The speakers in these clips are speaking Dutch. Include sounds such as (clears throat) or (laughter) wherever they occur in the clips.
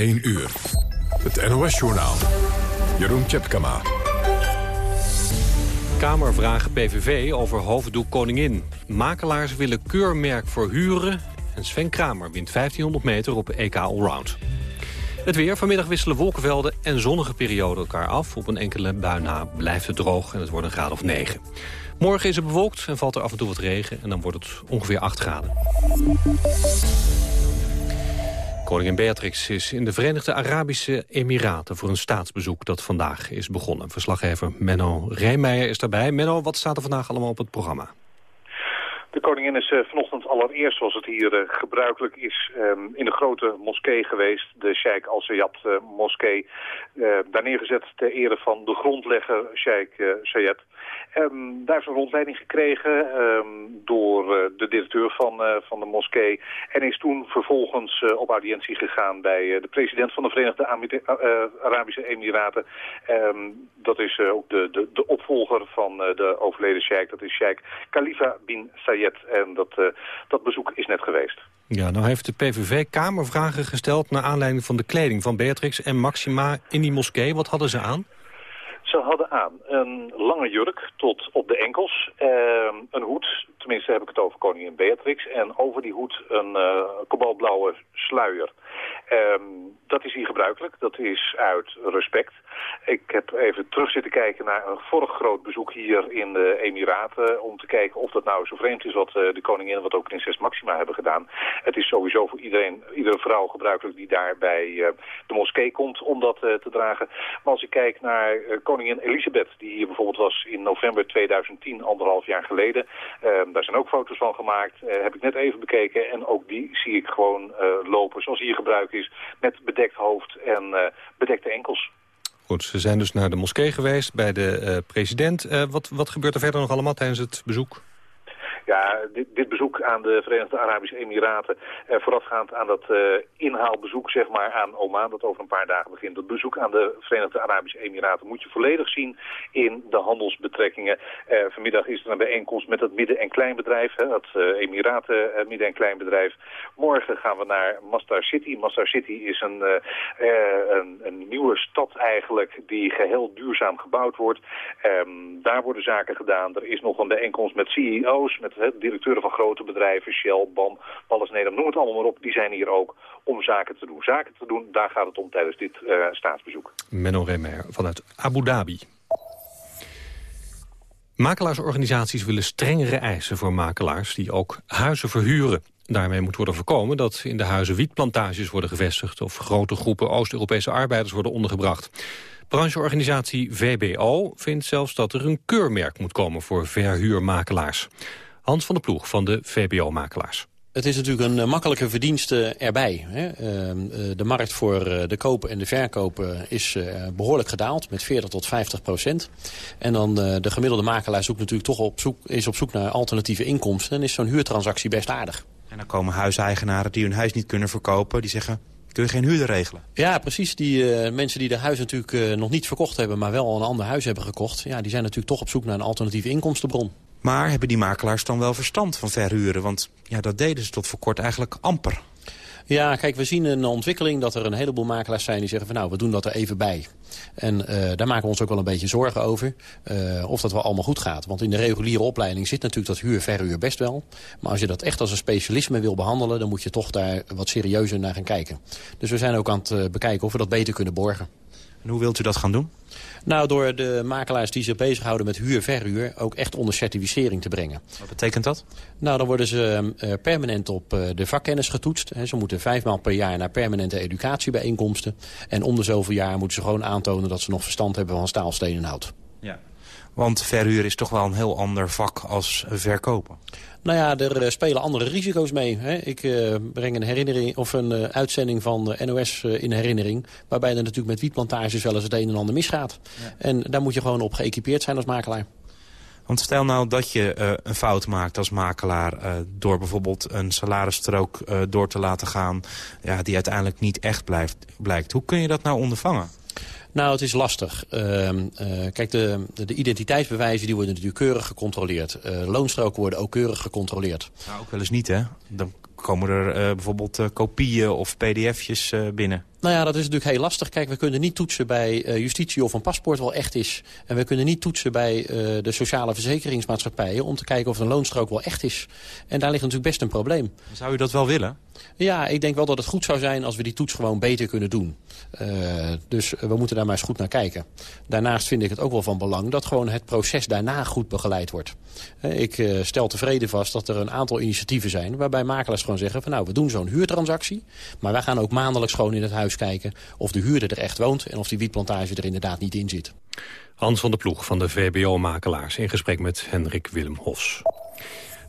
1 uur. Het NOS-journaal. Jeroen Tjepkama. Kamer PVV over hoofddoek Koningin. Makelaars willen keurmerk voor huren. En Sven Kramer wint 1500 meter op EK Allround. Het weer. Vanmiddag wisselen wolkenvelden en zonnige perioden elkaar af. Op een enkele bui na blijft het droog en het wordt een graad of 9. Morgen is het bewolkt en valt er af en toe wat regen. En dan wordt het ongeveer 8 graden. Koningin Beatrix is in de Verenigde Arabische Emiraten... voor een staatsbezoek dat vandaag is begonnen. Verslaggever Menno Rijmeijer is daarbij. Menno, wat staat er vandaag allemaal op het programma? De koningin is uh, vanochtend allereerst, zoals het hier uh, gebruikelijk is, um, in de grote moskee geweest. De Sheikh Al-Sayed uh, moskee. daar neergezet ter ere van de grondlegger Sheikh Sayed. Um, daar heeft een rondleiding gekregen um, door de directeur van, van de moskee. En is toen vervolgens op audiëntie gegaan bij de president van de Verenigde Arabische Emiraten. dat is ook de, de, de opvolger van de overleden Sheikh. Dat is Sheikh Khalifa bin Sayed. En dat, dat bezoek is net geweest. Ja, nou heeft de PVV Kamervragen gesteld... naar aanleiding van de kleding van Beatrix en Maxima in die moskee. Wat hadden ze aan? Ze hadden aan een lange jurk tot op de enkels, eh, een hoed, tenminste heb ik het over koningin Beatrix, en over die hoed een uh, kobaltblauwe sluier. Um, dat is hier gebruikelijk, dat is uit respect. Ik heb even terug zitten kijken naar een vorig groot bezoek hier in de Emiraten... om te kijken of dat nou zo vreemd is wat uh, de koningin en wat ook prinses Maxima hebben gedaan. Het is sowieso voor iedereen, iedere vrouw gebruikelijk die daar bij uh, de moskee komt om dat uh, te dragen. Maar als ik kijk naar koningin Elisabeth, die hier bijvoorbeeld was in november 2010, anderhalf jaar geleden... Ehm, daar zijn ook foto's van gemaakt, heb ik net even bekeken... en ook die zie ik gewoon lopen zoals hier gebruikt is met bedekt hoofd en bedekte enkels. Goed, ze zijn dus naar de moskee geweest bij de uh, president. Uh, wat, wat gebeurt er verder nog allemaal tijdens het bezoek? Ja, dit, dit, bezoek aan de Verenigde Arabische Emiraten, eh, voorafgaand aan dat eh, inhaalbezoek zeg maar, aan Oman, dat over een paar dagen begint. Dat bezoek aan de Verenigde Arabische Emiraten moet je volledig zien in de handelsbetrekkingen. Eh, vanmiddag is er een bijeenkomst met het midden- en kleinbedrijf, hè, eh, Emiraten midden- en kleinbedrijf. Morgen gaan we naar Masdar City. Masdar City is een, een, een, nieuwe stad eigenlijk die geheel duurzaam gebouwd wordt. Ehm, daar worden zaken gedaan. Er is nog een bijeenkomst met CEO's, met hè, directeuren van grote bedrijven, Shell, BAM, Alles Nederland, noem het allemaal maar op. Die zijn hier ook om zaken te doen. Zaken te doen, daar gaat het om tijdens dit uh, staatsbezoek. Menno Remer vanuit Abu Dhabi. Makelaarsorganisaties willen strengere eisen voor makelaars die ook huizen verhuren. Daarmee moet worden voorkomen dat in de huizen wietplantages worden gevestigd... of grote groepen Oost-Europese arbeiders worden ondergebracht. Brancheorganisatie VBO vindt zelfs dat er een keurmerk moet komen voor verhuurmakelaars. Hans van de Ploeg van de VBO-makelaars. Het is natuurlijk een makkelijke verdienste erbij. Hè. de markt voor de koop en de verkoop is behoorlijk gedaald met 40 tot 50 procent. En dan de gemiddelde makelaar zoekt natuurlijk toch op zoek, is op zoek naar alternatieve inkomsten. En is zo'n huurtransactie best aardig. En dan komen huiseigenaren die hun huis niet kunnen verkopen. Die zeggen, kun je geen huurder regelen? Ja, precies. Die uh, mensen die de huis natuurlijk uh, nog niet verkocht hebben... maar wel een ander huis hebben gekocht... Ja, die zijn natuurlijk toch op zoek naar een alternatieve inkomstenbron. Maar hebben die makelaars dan wel verstand van verhuren? Want ja, dat deden ze tot voor kort eigenlijk amper. Ja, kijk, we zien een ontwikkeling dat er een heleboel makelaars zijn die zeggen van nou, we doen dat er even bij. En uh, daar maken we ons ook wel een beetje zorgen over uh, of dat wel allemaal goed gaat. Want in de reguliere opleiding zit natuurlijk dat huur-verhuur best wel. Maar als je dat echt als een specialisme wil behandelen, dan moet je toch daar wat serieuzer naar gaan kijken. Dus we zijn ook aan het uh, bekijken of we dat beter kunnen borgen. En hoe wilt u dat gaan doen? Nou, door de makelaars die zich bezighouden met huur-verhuur... ook echt onder certificering te brengen. Wat betekent dat? Nou, dan worden ze uh, permanent op uh, de vakkennis getoetst. He, ze moeten vijfmaal per jaar naar permanente educatiebijeenkomsten. En om de zoveel jaar moeten ze gewoon aantonen... dat ze nog verstand hebben van staal, steen en hout. Ja. Want verhuur is toch wel een heel ander vak als verkopen. Nou ja, er uh, spelen andere risico's mee. Hè. Ik uh, breng een herinnering of een uh, uitzending van NOS in herinnering... waarbij er natuurlijk met wietplantages wel eens het een en ander misgaat. Ja. En daar moet je gewoon op geëquipeerd zijn als makelaar. Want stel nou dat je een fout maakt als makelaar... door bijvoorbeeld een salarisstrook door te laten gaan... Ja, die uiteindelijk niet echt blijft, blijkt. Hoe kun je dat nou ondervangen? Nou, het is lastig. Uh, uh, kijk, de, de, identiteitsbewijzen die worden natuurlijk keurig gecontroleerd. Uh, loonstroken worden ook keurig gecontroleerd. Nou, ook wel eens niet, hè? Dan komen er bijvoorbeeld kopieën of pdf'jes binnen? Nou ja, dat is natuurlijk heel lastig. Kijk, we kunnen niet toetsen bij justitie of een paspoort wel echt is. En we kunnen niet toetsen bij de sociale verzekeringsmaatschappijen... om te kijken of een loonstrook wel echt is. En daar ligt natuurlijk best een probleem. Zou u dat wel willen? Ja, ik denk wel dat het goed zou zijn als we die toets gewoon beter kunnen doen. Uh, dus we moeten daar maar eens goed naar kijken. Daarnaast vind ik het ook wel van belang dat gewoon het proces daarna goed begeleid wordt. ik uh, stel tevreden vast dat er een aantal initiatieven zijn... waarbij makelaars gewoon zeggen van nou, we doen zo'n huurtransactie... maar wij gaan ook maandelijks gewoon in het huis kijken of de huurder er echt woont... en of die wietplantage er inderdaad niet in zit. Hans van der Ploeg van de VBO-makelaars in gesprek met Hendrik Willem Hofs.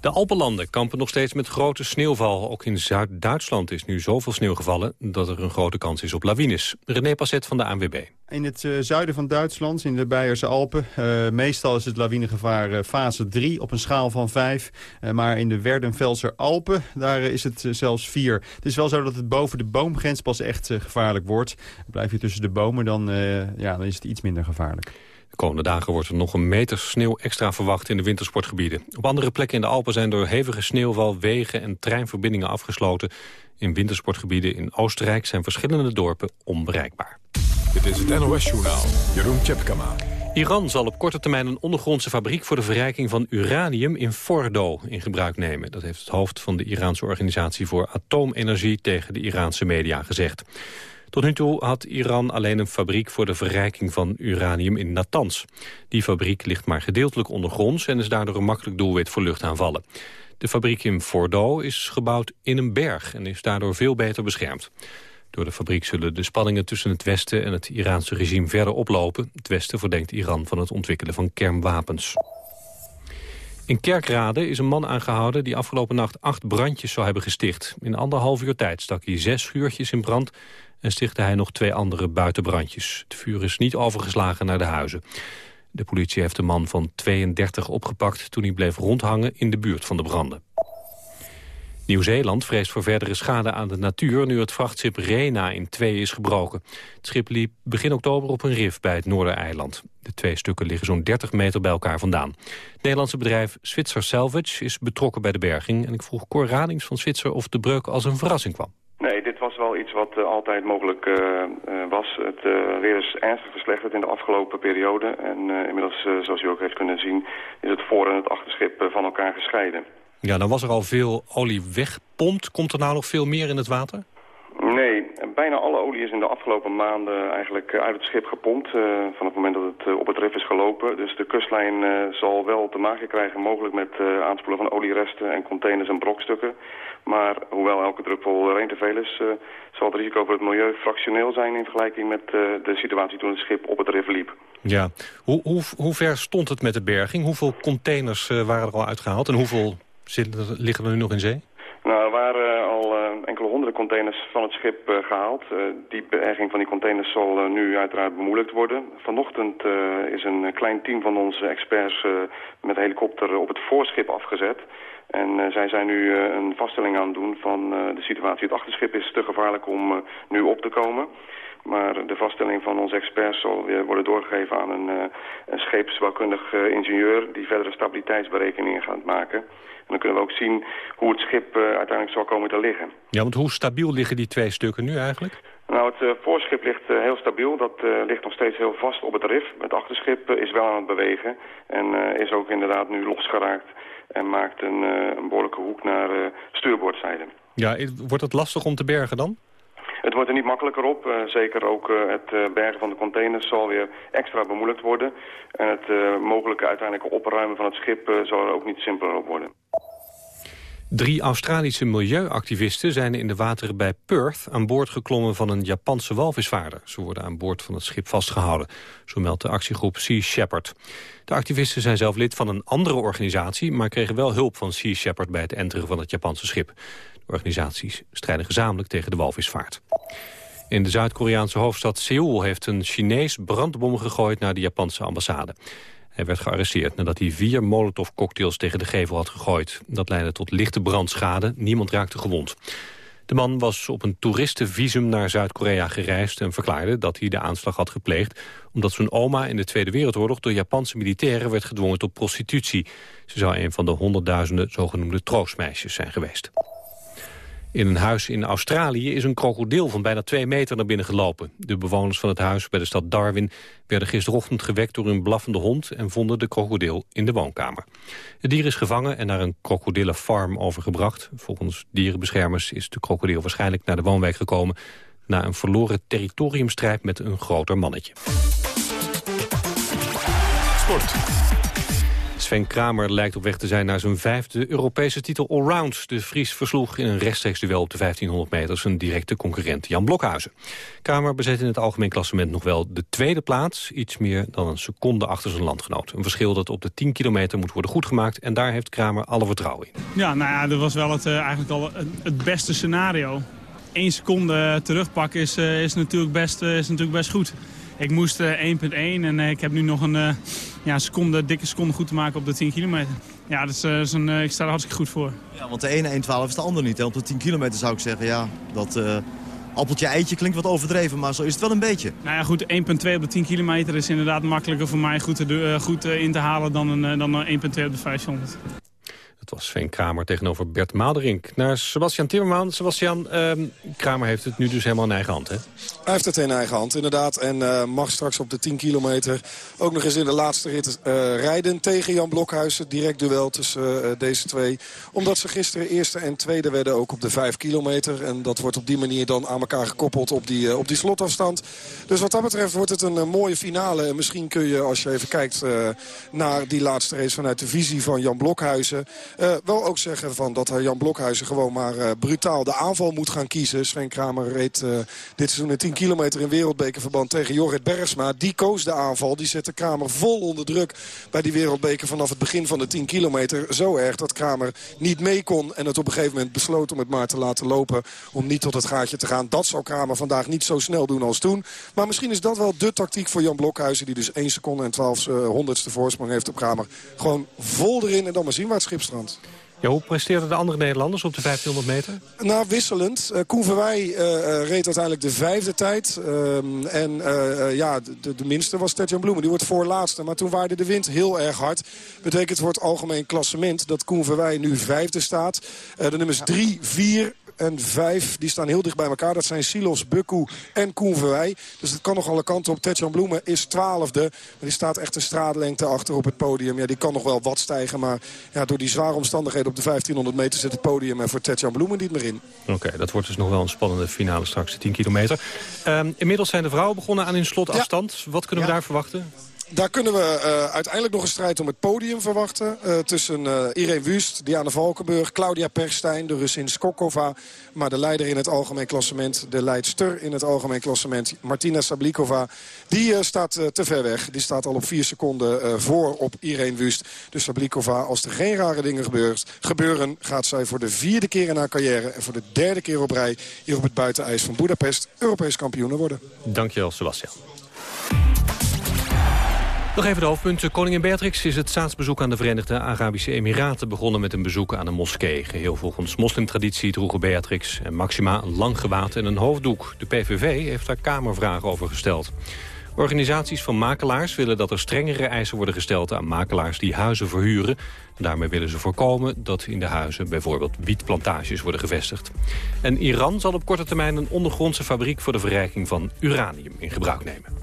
De Alpenlanden kampen nog steeds met grote sneeuwval. Ook in Zuid-Duitsland is nu zoveel sneeuw gevallen... dat er een grote kans is op lawines. René Passet van de ANWB. In het uh, zuiden van Duitsland, in de Beierse Alpen... Uh, meestal is het lawinegevaar uh, fase 3 op een schaal van 5. maar in de Werdenvelser Alpen, daar is het zelfs 4. Het is wel zo dat het boven de boomgrens pas echt gevaarlijk wordt. Blijf je tussen de bomen, dan, ja, dan is het iets minder gevaarlijk. De komende dagen wordt er nog een meter sneeuw extra verwacht in de wintersportgebieden. Op andere plekken in de Alpen zijn door hevige sneeuwval wegen en treinverbindingen afgesloten. In wintersportgebieden in Oostenrijk zijn verschillende dorpen onbereikbaar. Dit is het NOS-journaal. Jeroen Tjepkama. Iran zal op korte termijn een ondergrondse fabriek voor de verrijking van uranium in Fordo in gebruik nemen. Dat heeft het hoofd van de Iraanse organisatie voor atoomenergie tegen de Iraanse media gezegd. Tot nu toe had Iran alleen een fabriek voor de verrijking van uranium in Natanz. Die fabriek ligt maar gedeeltelijk ondergronds en is daardoor een makkelijk doelwit voor luchtaanvallen. De fabriek in Fordo is gebouwd in een berg en is daardoor veel beter beschermd. Door de fabriek zullen de spanningen tussen het Westen en het Iraanse regime verder oplopen. Het Westen verdenkt Iran van het ontwikkelen van kernwapens. In Kerkrade is een man aangehouden die afgelopen nacht acht brandjes zou hebben gesticht. In anderhalf uur tijd stak hij zes schuurtjes in brand en stichtte hij nog twee andere buitenbrandjes. Het vuur is niet overgeslagen naar de huizen. De politie heeft de man van 32 opgepakt toen hij bleef rondhangen in de buurt van de branden. Nieuw-Zeeland vreest voor verdere schade aan de natuur... nu het vrachtschip Rena in twee is gebroken. Het schip liep begin oktober op een rif bij het Noordereiland. De twee stukken liggen zo'n 30 meter bij elkaar vandaan. Het Nederlandse bedrijf Switzer Salvage is betrokken bij de berging... en ik vroeg Cor Radings van Switzer of de breuk als een verrassing kwam. Nee, dit was wel iets wat uh, altijd mogelijk uh, uh, was. Het weer is ernstig verslechterd in de afgelopen periode. En inmiddels, zoals u ook heeft kunnen zien, is het voor- en het achterschip van elkaar gescheiden. Ja, dan was er al veel olie weggepompt. Komt er nou nog veel meer in het water? Bijna alle olie is in de afgelopen maanden eigenlijk uit het schip gepompt. Uh, van het moment dat het uh, op het rif is gelopen. Dus de kustlijn uh, zal wel te maken krijgen mogelijk met aanspoelen van olieresten en containers en brokstukken. Maar hoewel elke druppel reen te veel is, zal het risico voor het milieu fractioneel zijn in vergelijking met de situatie toen het schip op het rif liep. Ja, hoe, hoe, hoe ver stond het met de berging? Hoeveel containers waren er al uitgehaald en hoeveel liggen er nu nog in zee? Nou, er waren al uh, enkele honderden containers van het schip uh, gehaald. Die berging van die containers zal nu uiteraard bemoeilijkt worden. Vanochtend is een klein team van onze experts met helikopter op het voorschip afgezet. En zij zijn nu een vaststelling aan het doen van de situatie. Het achterschip is te gevaarlijk om nu op te komen. Maar de vaststelling van onze experts zal weer worden doorgegeven aan een, een scheepsbouwkundig ingenieur... die verdere stabiliteitsberekeningen gaat maken. Dan kunnen we ook zien hoe het schip uh, uiteindelijk zal komen te liggen. Ja, want hoe stabiel liggen die twee stukken nu eigenlijk? Nou, het voorschip ligt heel stabiel. Dat ligt nog steeds heel vast op het rif. Het achterschip is wel aan het bewegen en is ook inderdaad nu losgeraakt... en maakt een, een behoorlijke hoek naar stuurboordzijde. Ja, wordt het lastig om te bergen dan? Het wordt er niet makkelijker op. Uh, zeker ook uh, het uh, bergen van de containers zal weer extra bemoeilijkt worden. En het mogelijke uiteindelijke opruimen van het schip zal er ook niet simpeler op worden. Drie Australische milieuactivisten zijn in de wateren bij Perth aan boord geklommen van een Japanse walvisvaarder. Ze worden aan boord van het schip vastgehouden, zo meldt de actiegroep Sea Shepherd. De activisten zijn zelf lid van een andere organisatie, maar kregen wel hulp van Sea Shepherd bij het enteren van het Japanse schip. Organisaties strijden gezamenlijk tegen de walvisvaart. In de Zuid-Koreaanse hoofdstad Seoul heeft een Chinees brandbom gegooid naar de Japanse ambassade. Hij werd gearresteerd nadat hij vier molotovcocktails tegen de gevel had gegooid. Dat leidde tot lichte brandschade, niemand raakte gewond. De man was op een toeristenvisum naar Zuid-Korea gereisd... en verklaarde dat hij de aanslag had gepleegd... omdat zijn oma in de Tweede Wereldoorlog door Japanse militairen werd gedwongen tot prostitutie. Ze zou een van de honderdduizenden zogenoemde troostmeisjes zijn geweest. In een huis in Australië is een krokodil van bijna twee meter naar binnen gelopen. De bewoners van het huis bij de stad Darwin werden gisterochtend gewekt door een blaffende hond en vonden de krokodil in de woonkamer. Het dier is gevangen en naar een krokodillenfarm overgebracht. Volgens dierenbeschermers is de krokodil waarschijnlijk naar de woonwijk gekomen na een verloren territoriumstrijd met een groter mannetje. Sport. Sven Kramer lijkt op weg te zijn naar zijn vijfde Europese titel allround. De Fries versloeg in een rechtstreeks duel op de 1500 meter zijn directe concurrent Jan Blokhuizen. Kramer bezet in het algemeen klassement nog wel de tweede plaats. Iets meer dan een seconde achter zijn landgenoot. Een verschil dat op de 10 kilometer moet worden goedgemaakt. En daar heeft Kramer alle vertrouwen in. Ja, nou ja, dat was wel het, uh, eigenlijk al het, beste scenario. Eén seconde terugpakken is, uh, is, natuurlijk best, uh, is natuurlijk best goed. Ik moest 1.1 en ik heb nu nog een ja, seconde, dikke seconde goed te maken op de 10 kilometer. Ja, dat is, is een, uh, ik sta er hartstikke goed voor. Ja, want de ene 1.12 is de ander niet. Hè? Op de 10 kilometer zou ik zeggen, ja, dat uh, appeltje-eitje klinkt wat overdreven, maar zo is het wel een beetje. Nou ja, goed, 1.2 op de 10 kilometer is inderdaad makkelijker voor mij goed, te, goed in te halen dan een, dan 1.2 op de 500. Dat was Sven Kramer tegenover Bert Maderink. Naar Sebastian Timmerman. Sebastian, uh, Kramer heeft het nu dus helemaal in eigen hand, hè? Hij heeft het in eigen hand, inderdaad. En uh, mag straks op de 10 kilometer ook nog eens in de laatste rit uh, rijden... tegen Jan Blokhuizen. Direct duel tussen uh, deze twee. Omdat ze gisteren eerste en tweede werden ook op de 5 kilometer. En dat wordt op die manier dan aan elkaar gekoppeld op die, op die slotafstand. Dus wat dat betreft wordt het een mooie finale. En misschien kun je, als je even kijkt naar die laatste race... vanuit de visie van Jan Blokhuizen... Uh, wel ook zeggen van dat Jan Blokhuizen gewoon maar uh, brutaal de aanval moet gaan kiezen. Sven Kramer reed dit seizoen een 10 kilometer in wereldbekerverband tegen Jorrit Bergsma. Die koos de aanval. Die zette Kramer vol onder druk bij die wereldbeker vanaf het begin van de 10 kilometer. Zo erg dat Kramer niet mee kon en het op een gegeven moment besloot om het maar te laten lopen. Om niet tot het gaatje te gaan. Dat zal Kramer vandaag niet zo snel doen als toen. Maar misschien is dat wel de tactiek voor Jan Blokhuizen. Die dus 1 seconde en 12 honderdste voorsprong heeft op Kramer. Gewoon vol erin en dan maar zien waar het schip Ja, hoe presteerden de andere Nederlanders op de 1500 meter? Nou, wisselend. Uh, Koen Verwij uh, reed uiteindelijk de vijfde tijd. Uh, en ja, de, de, minste was Tetjan Bloemen. Die wordt voorlaatste. Maar toen waarde de wind heel erg hard. Betekent voor het algemeen klassement dat Koen Verwij nu vijfde staat. de nummers 3, 4 en 5, die staan heel dicht bij elkaar. Dat zijn Silos, Bukku en Koen Verwij. Dus het kan nog alle kanten op. Tetjan Bloemen is twaalfde. Maar die staat echt een straatlengte achter op het podium. Ja, die kan nog wel wat stijgen. Maar ja, door die zware omstandigheden op de 1500 meter zit het podium... en voor Tetjan Bloemen niet meer in. Oké, okay, dat wordt dus nog wel een spannende finale straks, de 10 kilometer. Um, inmiddels zijn de vrouwen begonnen aan hun slotafstand. Ja. Wat kunnen we ja. daar verwachten? Daar kunnen we uh, uiteindelijk nog een strijd om het podium verwachten. Uh, tussen uh, Irene Wust, Diana Valkenburg, Claudia Perstijn, de Russin Skokova. Maar de leider in het algemeen klassement, de leidster in het algemeen klassement, Martina Sablikova. Die staat te ver weg. Die staat al op vier seconden voor op Irene Wust. Dus Sablikova, als er geen rare dingen gebeurt, gebeuren... gaat zij voor de vierde keer in haar carrière en voor de derde keer op rij... hier op het buitenijs van Budapest Europees kampioen worden. Dankjewel, Sebastian. Nog even de hoofdpunten. Koningin Beatrix is het staatsbezoek aan de Verenigde Arabische Emiraten begonnen met een bezoek aan een moskee. Geheel volgens moslimtraditie droegen Beatrix en Maxima een lang gewaad en een hoofddoek. De PVV heeft daar kamervragen over gesteld. Organisaties van makelaars willen dat er strengere eisen worden gesteld aan makelaars die huizen verhuren. Daarmee willen ze voorkomen dat in de huizen bijvoorbeeld wietplantages worden gevestigd. En Iran zal op korte termijn een ondergrondse fabriek voor de verrijking van uranium in gebruik nemen.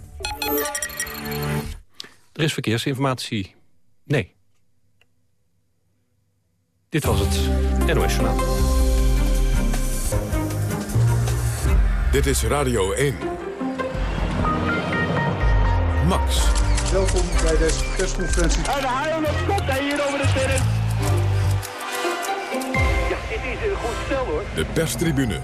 Er is verkeersinformatie. Nee. Dit was het NOS Journaal. Dit is Radio 1. Max. Welkom bij deze persconferentie. En de haal op kop hier over de terrein. Ja, dit is een goed stel hoor. De perstribune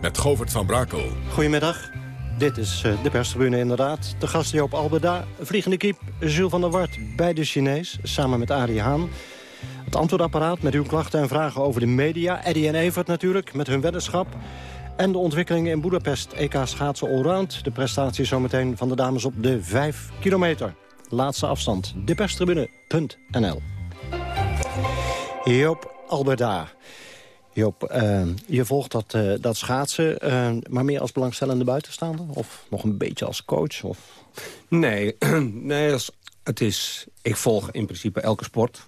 met Govert van Brakel. Goedemiddag. Dit is de perstribune inderdaad. De gast Joop Alberda, vliegende kiep Jules van der Wart bij de Chinees... samen met Arie Haan. Het antwoordapparaat met uw klachten en vragen over de media. Eddie en Evert natuurlijk, met hun weddenschap. En de ontwikkelingen in Budapest, EK schaatsen allround. De prestatie zometeen van de dames op de 5 kilometer. Laatste afstand, deperstribune.nl. Joop Alberda. Joop, uh, je volgt dat, uh, dat schaatsen, uh, maar meer als belangstellende buitenstaander? Of nog een beetje als coach? Of? Nee, (clears throat) nee het is, ik volg in principe elke sport.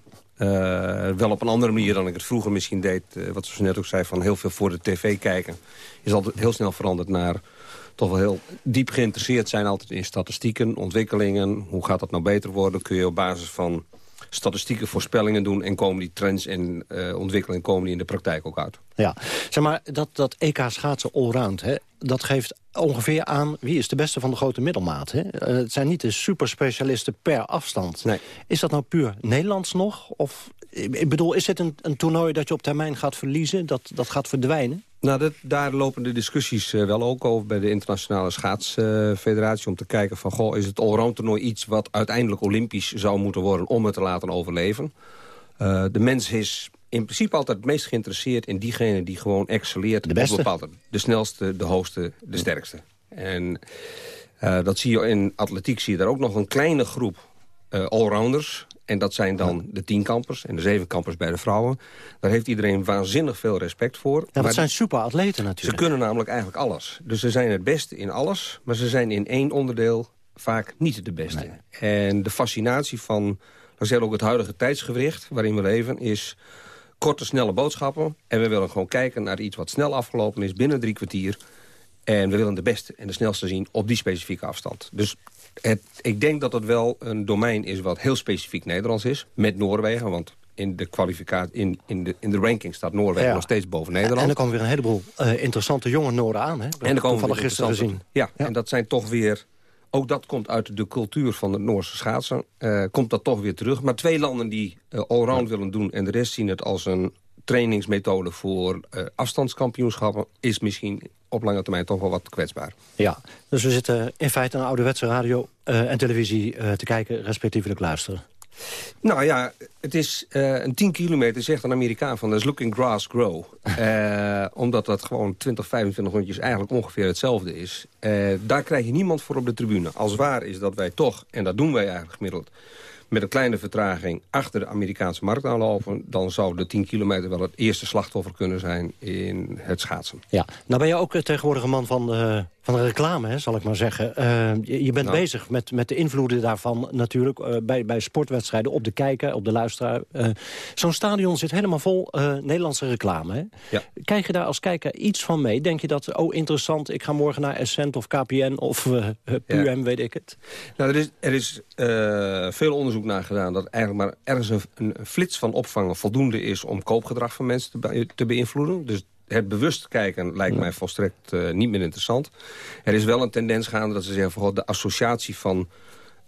wel op een andere manier dan ik het vroeger misschien deed. wat ze net ook zei, van heel veel voor de tv kijken. Is altijd heel snel veranderd naar toch wel heel diep geïnteresseerd zijn altijd in statistieken, ontwikkelingen. Hoe gaat dat nou beter worden? Kun je op basis van statistieke voorspellingen doen... en komen die trends en uh, ontwikkelingen komen die in de praktijk ook uit. Ja, zeg maar, dat, dat EK schaatsen allround, hè, dat geeft ongeveer aan... wie is de beste van de grote middelmaat. Hè? Uh, het zijn niet de superspecialisten per afstand. Nee. Is dat nou puur Nederlands nog? Of, ik bedoel, is dit een, een toernooi dat je op termijn gaat verliezen? Dat, dat gaat verdwijnen? Nou, dat, daar lopen de discussies uh, wel ook over bij de Internationale Schaatsfederatie... om te kijken van, goh, is het allround toernooi iets wat uiteindelijk olympisch zou moeten worden... om het te laten overleven? Uh, de mens is in principe altijd het meest geïnteresseerd in diegene die gewoon excelleert. De beste? Bepaalde, de snelste, de hoogste, de sterkste. En uh, dat zie je in atletiek, zie je daar ook nog een kleine groep allrounders. En dat zijn dan de tienkampers en de zevenkampers bij de vrouwen. Daar heeft iedereen waanzinnig veel respect voor. Ja, dat zijn superatleten natuurlijk. Ze kunnen namelijk eigenlijk alles. Dus ze zijn het beste in alles, maar ze zijn in één onderdeel vaak niet de beste. En de fascinatie van, dan zeg ook het huidige tijdsgewricht waarin we leven, is korte, snelle boodschappen. En we willen gewoon kijken naar iets wat snel afgelopen is, binnen drie kwartier. En we willen de beste en de snelste zien op die specifieke afstand. Dus het, ik denk dat het wel een domein is wat heel specifiek Nederlands is. Met Noorwegen, want in de kwalificatie, in, in, de, in de ranking staat Noorwegen nog steeds boven Nederland. En er komen weer een heleboel uh, interessante jonge Noorden aan. Hè? En er komen van gisteren gezien. Ja, ja, en dat zijn toch weer... Ook dat komt uit de cultuur van het Noorse schaatsen. Uh, komt dat toch weer terug. Maar twee landen die uh, allround willen doen... en de rest zien het als een trainingsmethode voor uh, afstandskampioenschappen... is misschien op lange termijn toch wel wat kwetsbaar. Ja, dus we zitten in feite naar ouderwetse radio uh, en televisie uh, te kijken, respectievelijk luisteren. Nou ja, het is een 10 kilometer, zegt een Amerikaan van... is looking grass grow. (laughs) omdat dat gewoon 20, 25 rondjes eigenlijk ongeveer hetzelfde is. Daar krijg je niemand voor op de tribune. Als waar is dat wij toch, en dat doen wij eigenlijk gemiddeld met een kleine vertraging achter de Amerikaanse markt aanlopen... dan zou de 10 kilometer wel het eerste slachtoffer kunnen zijn in het schaatsen. Ja, nou ben je ook tegenwoordig een man van, uh, van de reclame, hè, zal ik maar zeggen. Uh, je, je, bent nou. bezig met, met de invloeden daarvan natuurlijk uh, bij, bij sportwedstrijden... op de kijker, op de luisteraar. Zo'n stadion zit helemaal vol Nederlandse reclame. Hè? Ja. Krijg je daar als kijker iets van mee? Denk je dat, oh interessant, ik ga morgen naar Essent of KPN of PUM, ja. weet ik het? Nou, er is, er is veel onderzoek naar gedaan... dat eigenlijk maar ergens een, een, flits van opvangen voldoende is... om koopgedrag van mensen te, te beïnvloeden. Dus het bewust kijken lijkt mij volstrekt uh, niet meer interessant. Er is wel een tendens gaande dat ze zeggen... Van, de associatie van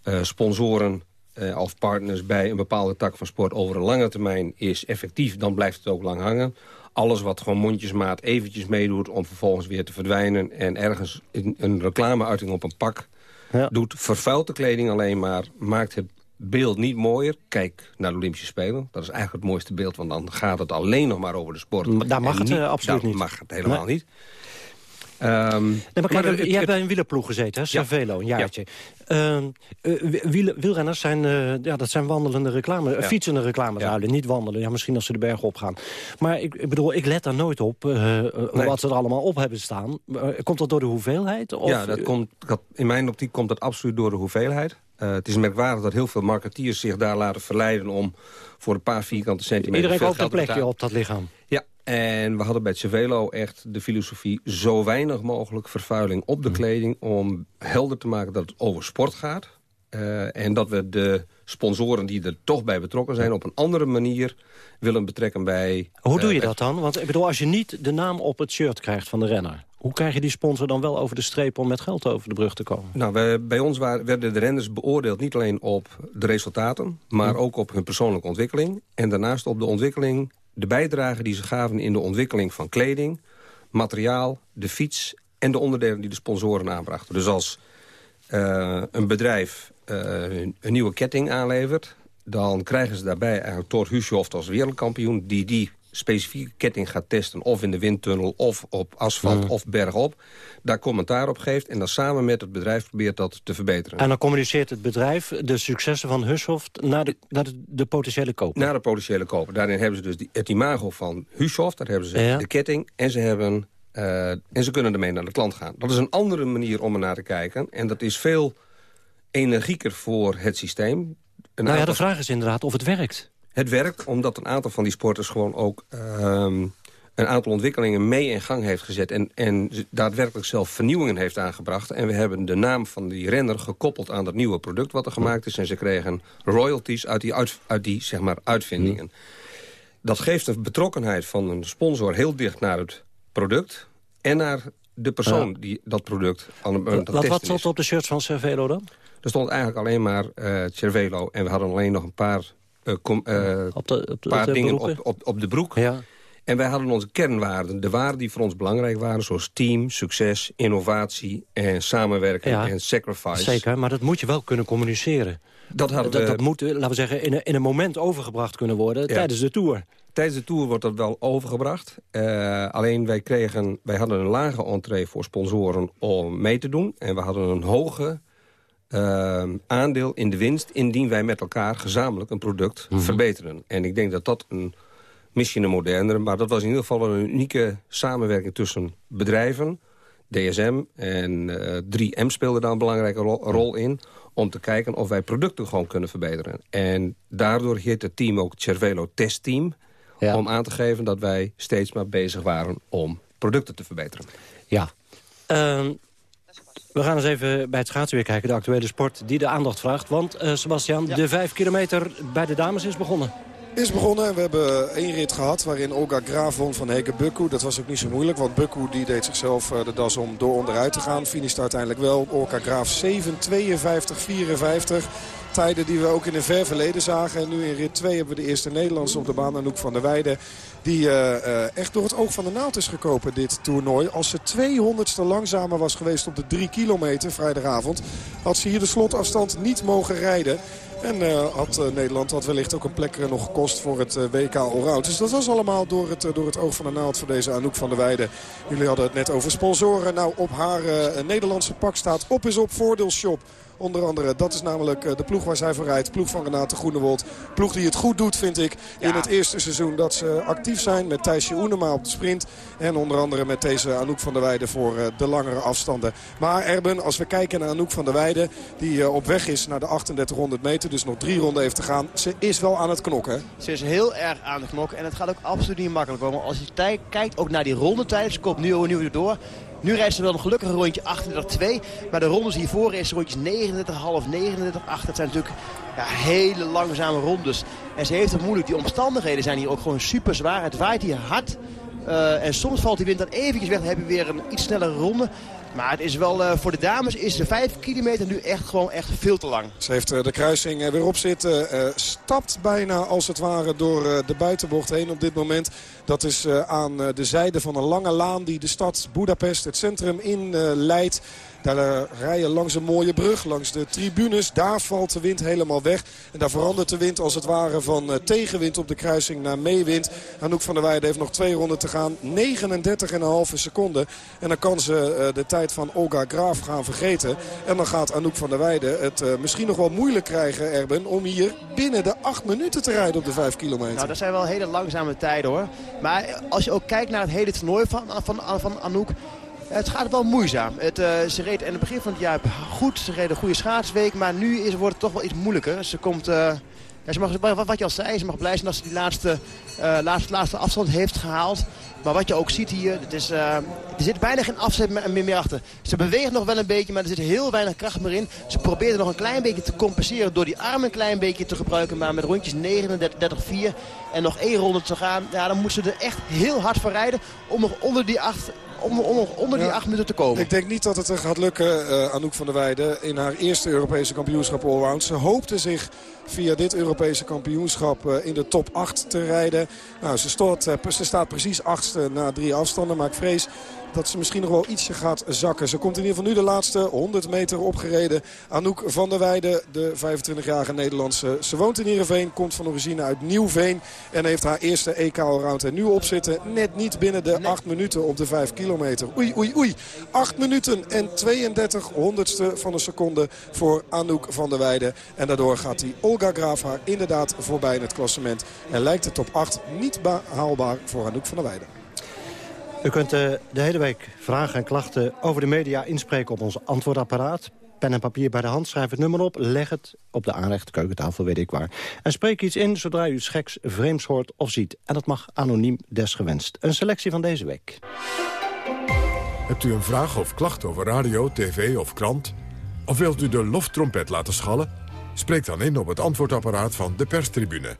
uh, sponsoren uh, of partners... bij een bepaalde tak van sport over een lange termijn is effectief... dan blijft het ook lang hangen. Alles wat gewoon mondjesmaat eventjes meedoet... om vervolgens weer te verdwijnen... en ergens een, reclameuiting op een pak ja. doet... vervuilt de kleding alleen maar, maakt het beeld niet mooier. Kijk naar de Olympische Spelen. Dat is eigenlijk het mooiste beeld, want dan gaat het alleen nog maar over de sport. Maar daar mag het niet, uh, absoluut daar niet. mag het helemaal nee. niet. Um, nee, maar kijk, maar, jij hebt bij een wielerploeg gezeten, hè? Cervelo, een jaartje. Ja. Uh, uh, wiel, wielrenners zijn, uh, ja, dat zijn wandelende reclame, ja. fietsende reclameruilen. Ja. Niet wandelen, ja, misschien als ze de berg opgaan. Maar ik, ik bedoel, ik let daar nooit op nee. wat ze er allemaal op hebben staan. komt dat door de hoeveelheid? Of? Ja, dat komt, dat, in mijn optiek komt dat absoluut door de hoeveelheid. Uh, het is merkwaardig dat heel veel marketeers zich daar laten verleiden... om voor een paar vierkante centimeter Iedereen koopt een plekje op dat lichaam. Ja, en we hadden bij Cervelo echt de filosofie... zo weinig mogelijk vervuiling op de mm. kleding... om helder te maken dat het over sport gaat. Uh, en dat we de sponsoren die er toch bij betrokken zijn... op een andere manier willen betrekken bij... Hoe doe je uh, dat dan? Want ik bedoel, als je niet de naam op het shirt krijgt van de renner... Hoe krijg je die sponsor dan wel over de streep om met geld over de brug te komen? Nou, we, bij ons waren, werden de renners beoordeeld niet alleen op de resultaten... maar hm. ook op hun persoonlijke ontwikkeling. En daarnaast op de ontwikkeling, de bijdrage die ze gaven in de ontwikkeling van kleding... materiaal, de fiets en de onderdelen die de sponsoren aanbrachten. Dus als uh, een bedrijf een nieuwe ketting aanlevert... dan krijgen ze daarbij eigenlijk Thor Hushoft als wereldkampioen... die die specifieke ketting gaat testen... of in de windtunnel, of op asfalt, mm. of bergop... daar commentaar op geeft en dan samen met het bedrijf probeert dat te verbeteren. En dan communiceert het bedrijf de successen van Hushoft naar de, naar de, de potentiële koper? Naar de potentiële koper. Daarin hebben ze dus die, het imago van Hushoft, daar hebben ze ja. de ketting... en ze hebben... Uh, en ze kunnen ermee naar de klant gaan. Dat is een andere manier om er naar te kijken. En dat is veel energieker voor het systeem. Een nou ja, de vraag is inderdaad of het werkt. het werkt omdat een aantal van die sporters gewoon ook... Ehm, een aantal ontwikkelingen mee in gang heeft gezet... En, en daadwerkelijk zelf vernieuwingen heeft aangebracht. En we hebben de naam van die renner gekoppeld aan dat nieuwe product wat er gemaakt is. En ze kregen royalties uit die, uit, uit die zeg maar, uitvindingen. Dat geeft een betrokkenheid van een sponsor heel dicht naar het product... en naar de persoon die dat product aan het Wat, wat stond op de shirts van Cervelo dan? Er stond eigenlijk alleen maar uh, Cervelo. En we hadden alleen nog een paar, uh, kom, uh, op de, op de, paar dingen op, op, op de broek. Ja. En wij hadden onze kernwaarden, de waarden die voor ons belangrijk waren... zoals team, succes, innovatie en samenwerking en sacrifice. Zeker, maar dat moet je wel kunnen communiceren. Dat, hadden dat, dat moet, laten we zeggen, in een, in een moment overgebracht kunnen worden tijdens de Tour. Tijdens de Tour wordt dat wel overgebracht. Uh, alleen wij, kregen, wij hadden een lage entree voor sponsoren om mee te doen. En we hadden een hoge uh, aandeel in de winst... indien wij met elkaar gezamenlijk een product Mhm. verbeteren. En ik denk dat dat een misschien een modernere... maar dat was in ieder geval een unieke samenwerking tussen bedrijven... DSM en eh 3M speelde daar een belangrijke ro- rol in... om te kijken of wij producten gewoon kunnen verbeteren. En daardoor heet het team ook Cervelo Testteam... om aan te geven dat wij steeds maar bezig waren om producten te verbeteren. Ja. Ehm, we gaan eens even bij het schaatsen weer kijken. De actuele sport die de aandacht vraagt. Want, eh, Sebastian, de vijf kilometer bij de dames is begonnen. is begonnen. We hebben één rit gehad waarin Olga Graaf won van Heke Bukku. Dat was ook niet zo moeilijk, want Bukku die deed zichzelf eh, de das om door onderuit te gaan. Finishte uiteindelijk wel. Olga Graaf 7, 52, 54. Tijden die we ook in een ver verleden zagen. En nu in rit 2 hebben we de eerste Nederlandse op de baan. Anouk van der Weijden. Die eh, eh, echt door het oog van de naald is gekomen dit toernooi. Als ze 200ste langzamer was geweest op de 3 kilometer vrijdagavond... had ze hier de slotafstand niet mogen rijden. En eh, had Nederland had wellicht ook een plek nog gekost voor het WK Allround. Dus dat was allemaal door het, door het oog van de naald voor deze Anouk van der Weijden. Jullie hadden het net over sponsoren. Nou, op haar Nederlandse pak staat op is op voordeelshop. Onder andere, dat is namelijk eh, de ploeg waar zij voor rijdt. Ploeg van Renate Groenewold. Ploeg die het goed doet, vind ik. In het eerste seizoen dat ze actief zijn. Met Thijsje Oenema op de sprint. En onder andere met deze Anouk van der Weijden voor eh, de langere afstanden. Maar Erben, als we kijken naar Anouk van der Weijden. Die eh, op weg is naar de 3800 meter. Dus nog drie ronden heeft te gaan. Ze is wel aan het knokken. Ze is heel erg aan de knok en het gaat ook absoluut niet makkelijk worden. Als je kijkt ook naar die rondetijd, ze komt nu opnieuw door. Nu rijdt ze wel een gelukkig rondje 38-2. Maar de rondes hiervoor is rondjes 39,5, 39,8. Dat zijn natuurlijk ja, hele langzame rondes. En ze heeft het moeilijk. Die omstandigheden zijn hier ook gewoon super zwaar. Het waait hier hard. Eh, en soms valt die wind dan eventjes weg. Dan heb je weer een iets snellere ronde. Maar het is wel, eh, voor de dames is de 5 kilometer nu echt gewoon echt veel te lang. Ze heeft eh, de kruising eh, weer op zitten. stapt bijna als het ware door de buitenbocht heen op dit moment. Dat is aan de zijde van een lange laan die de stad Budapest, het centrum, in leidt. Daar eh, rijden langs een mooie brug, langs de tribunes. Daar valt de wind helemaal weg. En daar verandert de wind als het ware van eh, tegenwind op de kruising naar meewind. Anouk van der Weijden heeft nog twee ronden te gaan. 39,5 seconden. En dan kan ze eh, de tijd van Olga Graaf gaan vergeten. En dan gaat Anouk van der Weijden het misschien nog wel moeilijk krijgen, Erben... om hier binnen de 8 minuten te rijden op de 5 kilometer. Nou, dat zijn wel hele langzame tijden hoor. Maar als je ook kijkt naar het hele toernooi van, van, van Anouk... Het gaat wel moeizaam. Het, eh, ze reed in het begin van het jaar goed. Ze reed een goede schaatsweek. Maar nu is, wordt het toch wel iets moeilijker. Ze komt... eh, ja, ze mag, wat je al zei, ze mag blij zijn dat ze die laatste, eh, laatste, afstand heeft gehaald. Maar wat je ook ziet hier, het is, eh, er zit bijna geen afzet meer, meer achter. Ze beweegt nog wel een beetje, maar er zit heel weinig kracht meer in. Ze probeert nog een klein beetje te compenseren door die arm een klein beetje te gebruiken. Maar met rondjes 39-4 en nog één ronde te gaan, ja, dan moet ze er echt heel hard voor rijden om nog onder die acht, om, om nog onder die Ja. acht minuten te komen. Ik denk niet dat het er gaat lukken, eh, Anouk van der Weijden, in haar eerste Europese kampioenschap allround. Ze hoopte zich via dit Europese kampioenschap eh, in de top 8 te rijden. Nou, ze, stort, eh, ze staat precies achtste na drie afstanden, maar ik vrees dat ze misschien nog wel ietsje gaat zakken. Ze komt in ieder geval nu de laatste 100 meter opgereden. Anouk van der Weijden, de 25-jarige Nederlandse. Ze woont in Heerenveen, komt van origine uit Nieuwveen. En heeft haar eerste EK allround er nu op zitten. Net niet binnen de 8 minuten op de 5 kilometer. Oei, oei, oei. 8 minuten en 32 honderdste van een seconde voor Anouk van der Weijden. En daardoor gaat die Olga Graaf haar inderdaad voorbij in het klassement. En lijkt de top 8 niet behaalbaar voor Anouk van der Weijden. U kunt eh, de hele week vragen en klachten over de media inspreken op ons antwoordapparaat. pen en papier bij de hand, schrijf het nummer op... leg het op de aanrecht keukentafel, weet ik waar. En spreek iets in zodra u iets geks, vreemds hoort of ziet. En dat mag anoniem desgewenst. Een selectie van deze week. Hebt u een vraag of klacht over radio, tv of krant? Of wilt u de loftrompet laten schallen? Spreek dan in op het antwoordapparaat van de perstribune.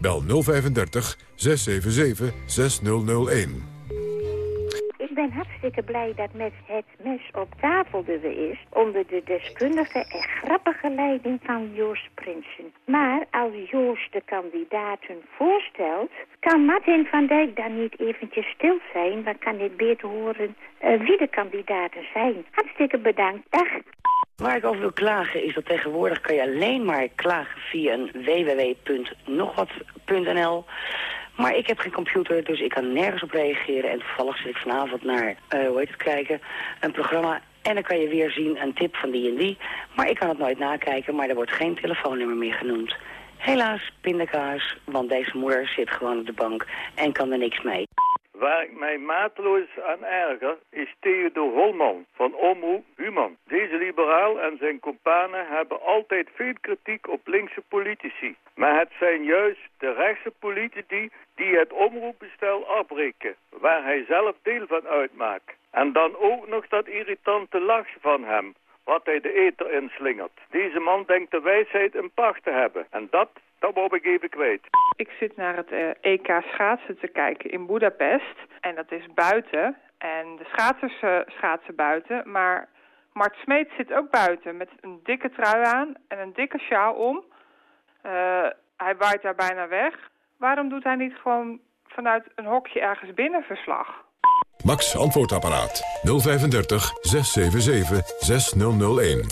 Bel 035 677 6001. Ik ben hartstikke blij dat met het mes op tafel er weer is... onder de deskundige en grappige leiding van Joost Prinsen. Maar als Joost de kandidaten voorstelt... kan Martin van Dijk dan niet eventjes stil zijn... dan kan ik beter horen eh, wie de kandidaten zijn. Hartstikke bedankt. Dag. Waar ik over wil klagen is dat tegenwoordig kan je alleen maar klagen via www.nogwat.nl. Maar ik heb geen computer, dus ik kan nergens op reageren. En toevallig zit ik vanavond naar, uh, hoe heet het, kijken, een programma. En dan kan je weer zien een tip van die en die. Maar ik kan het nooit nakijken, maar er wordt geen telefoonnummer meer genoemd. Helaas, pindakaas, want deze moeder zit gewoon op de bank en kan er niks mee. Waar ik mij mateloos aan erger is Theodor Holman van Omroep Human. Deze liberaal en zijn companen hebben altijd veel kritiek op linkse politici. Maar het zijn juist de rechtse politici die het omroepbestel afbreken, waar hij zelf deel van uitmaakt. En dan ook nog dat irritante lachje van hem, wat hij de eter inslingert. Deze man denkt de wijsheid in pacht te hebben. En dat dat wou ik even kwijt. Ik zit naar het EK schaatsen te kijken in Budapest. En dat is buiten. En de schaatsers uh, schaatsen buiten. Maar Mart Smeet zit ook buiten met een dikke trui aan en een dikke sjaal om. Uh, hij waait daar bijna weg. Waarom doet hij niet gewoon vanuit een hokje ergens binnen verslag? Max Antwoordapparaat 035 677 6001.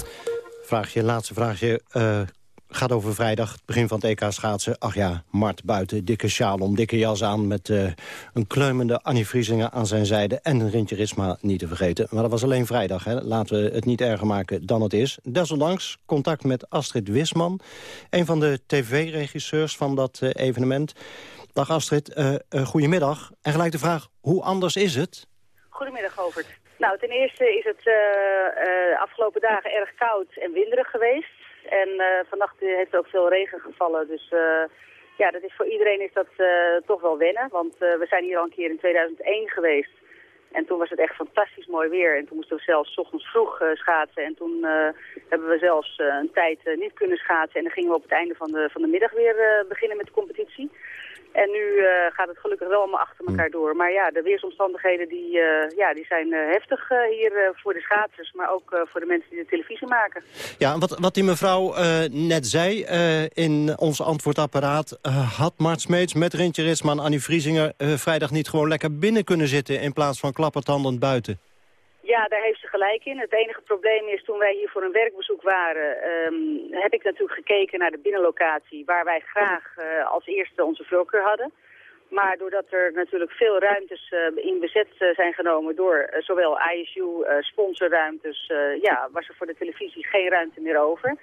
Vraagje, laatste vraagje. Uh, gaat over vrijdag, het begin van het EK schaatsen. Ach ja, Mart buiten, dikke sjaal om, dikke jas aan... met uh, een kleumende Annie Vriesingen aan zijn zijde... en een Rintje Risma niet te vergeten. Maar dat was alleen vrijdag, hè. laten we het niet erger maken dan het is. Desondanks contact met Astrid Wisman... een van de tv-regisseurs van dat uh, evenement. Dag Astrid, uh, goedemiddag. En gelijk de vraag, hoe anders is het? Goedemiddag, Govert. Nou, ten eerste is het afgelopen dagen erg koud en winderig geweest. En uh, vannacht heeft er ook veel regen gevallen. Dus uh, ja, dat is voor iedereen is dat uh, toch wel wennen. Want we zijn hier al een keer in 2001 geweest. En toen was het echt fantastisch mooi weer. En toen moesten we zelfs ochtends vroeg schaatsen. En toen hebben we zelfs een tijd niet kunnen schaatsen. En dan gingen we op het einde van de, van de middag weer beginnen met de competitie. En nu uh, gaat het gelukkig wel allemaal achter elkaar door. Maar ja, de weersomstandigheden die, uh, ja, die zijn uh, heftig hier voor de schaatsers, maar ook voor de mensen die de televisie maken. Ja, wat, wat die mevrouw net zei in ons antwoordapparaat... had Mart Smeets met Rintje Ritsman, Annie Vriesinger... vrijdag niet gewoon lekker binnen kunnen zitten in plaats van klappertandend buiten? Ja, daar heeft ze gelijk in. Het enige probleem is, toen wij hier voor een werkbezoek waren... Um, heb ik natuurlijk gekeken naar de binnenlocatie... waar wij graag uh, als eerste onze voorkeur hadden. Maar doordat er natuurlijk veel ruimtes uh, in bezet uh, zijn genomen... door zowel ISU, sponsorruimtes... ja, was er voor de televisie geen ruimte meer over...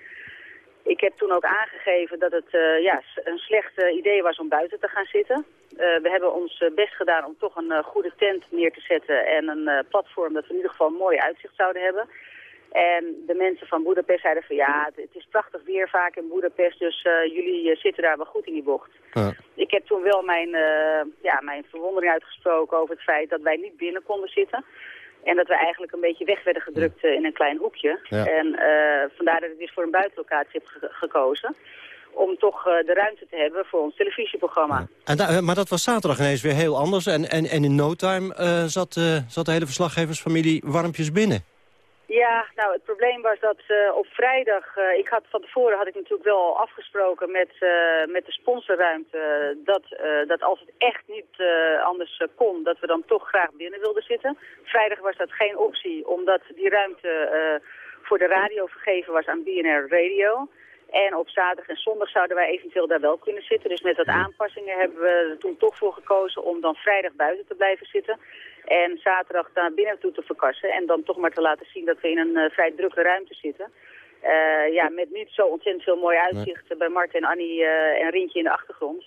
Ik heb toen ook aangegeven dat het uh, ja, een slecht idee was om buiten te gaan zitten. Uh, we hebben ons best gedaan om toch een goede tent neer te zetten en een platform dat we in ieder geval een mooi uitzicht zouden hebben. En de mensen van Boedapest zeiden van ja, het, het is prachtig weer vaak in Boedapest, dus jullie zitten daar wel goed in die bocht. Ja. Ik heb toen wel mijn, ja, mijn verwondering uitgesproken over het feit dat wij niet binnen konden zitten. En dat we eigenlijk een beetje weg werden gedrukt uh, in een klein hoekje. Ja. En uh, vandaar dat ik dus voor een buitenlocatie heb ge gekozen. Om toch uh, de ruimte te hebben voor ons televisieprogramma. Ja. En maar dat was zaterdag ineens weer heel anders. En, en, en in no time zat, zat de hele verslaggeversfamilie warmpjes binnen. Ja, nou het probleem was dat uh, op vrijdag, uh, ik had van tevoren had ik natuurlijk wel afgesproken met, uh, met de sponsorruimte dat, dat als het echt niet anders kon, dat we dan toch graag binnen wilden zitten. Vrijdag was dat geen optie, omdat die ruimte voor de radio vergeven was aan BNR Radio. En op zaterdag en zondag zouden wij eventueel daar wel kunnen zitten. Dus met wat aanpassingen hebben we er toen toch voor gekozen om dan vrijdag buiten te blijven zitten. En zaterdag naar binnen toe te verkassen. En dan toch maar te laten zien dat we in een uh, vrij drukke ruimte zitten. Uh, ja, met niet zo ontzettend veel mooi uitzicht nee. bij Mart en Annie uh, en Rintje in de achtergrond.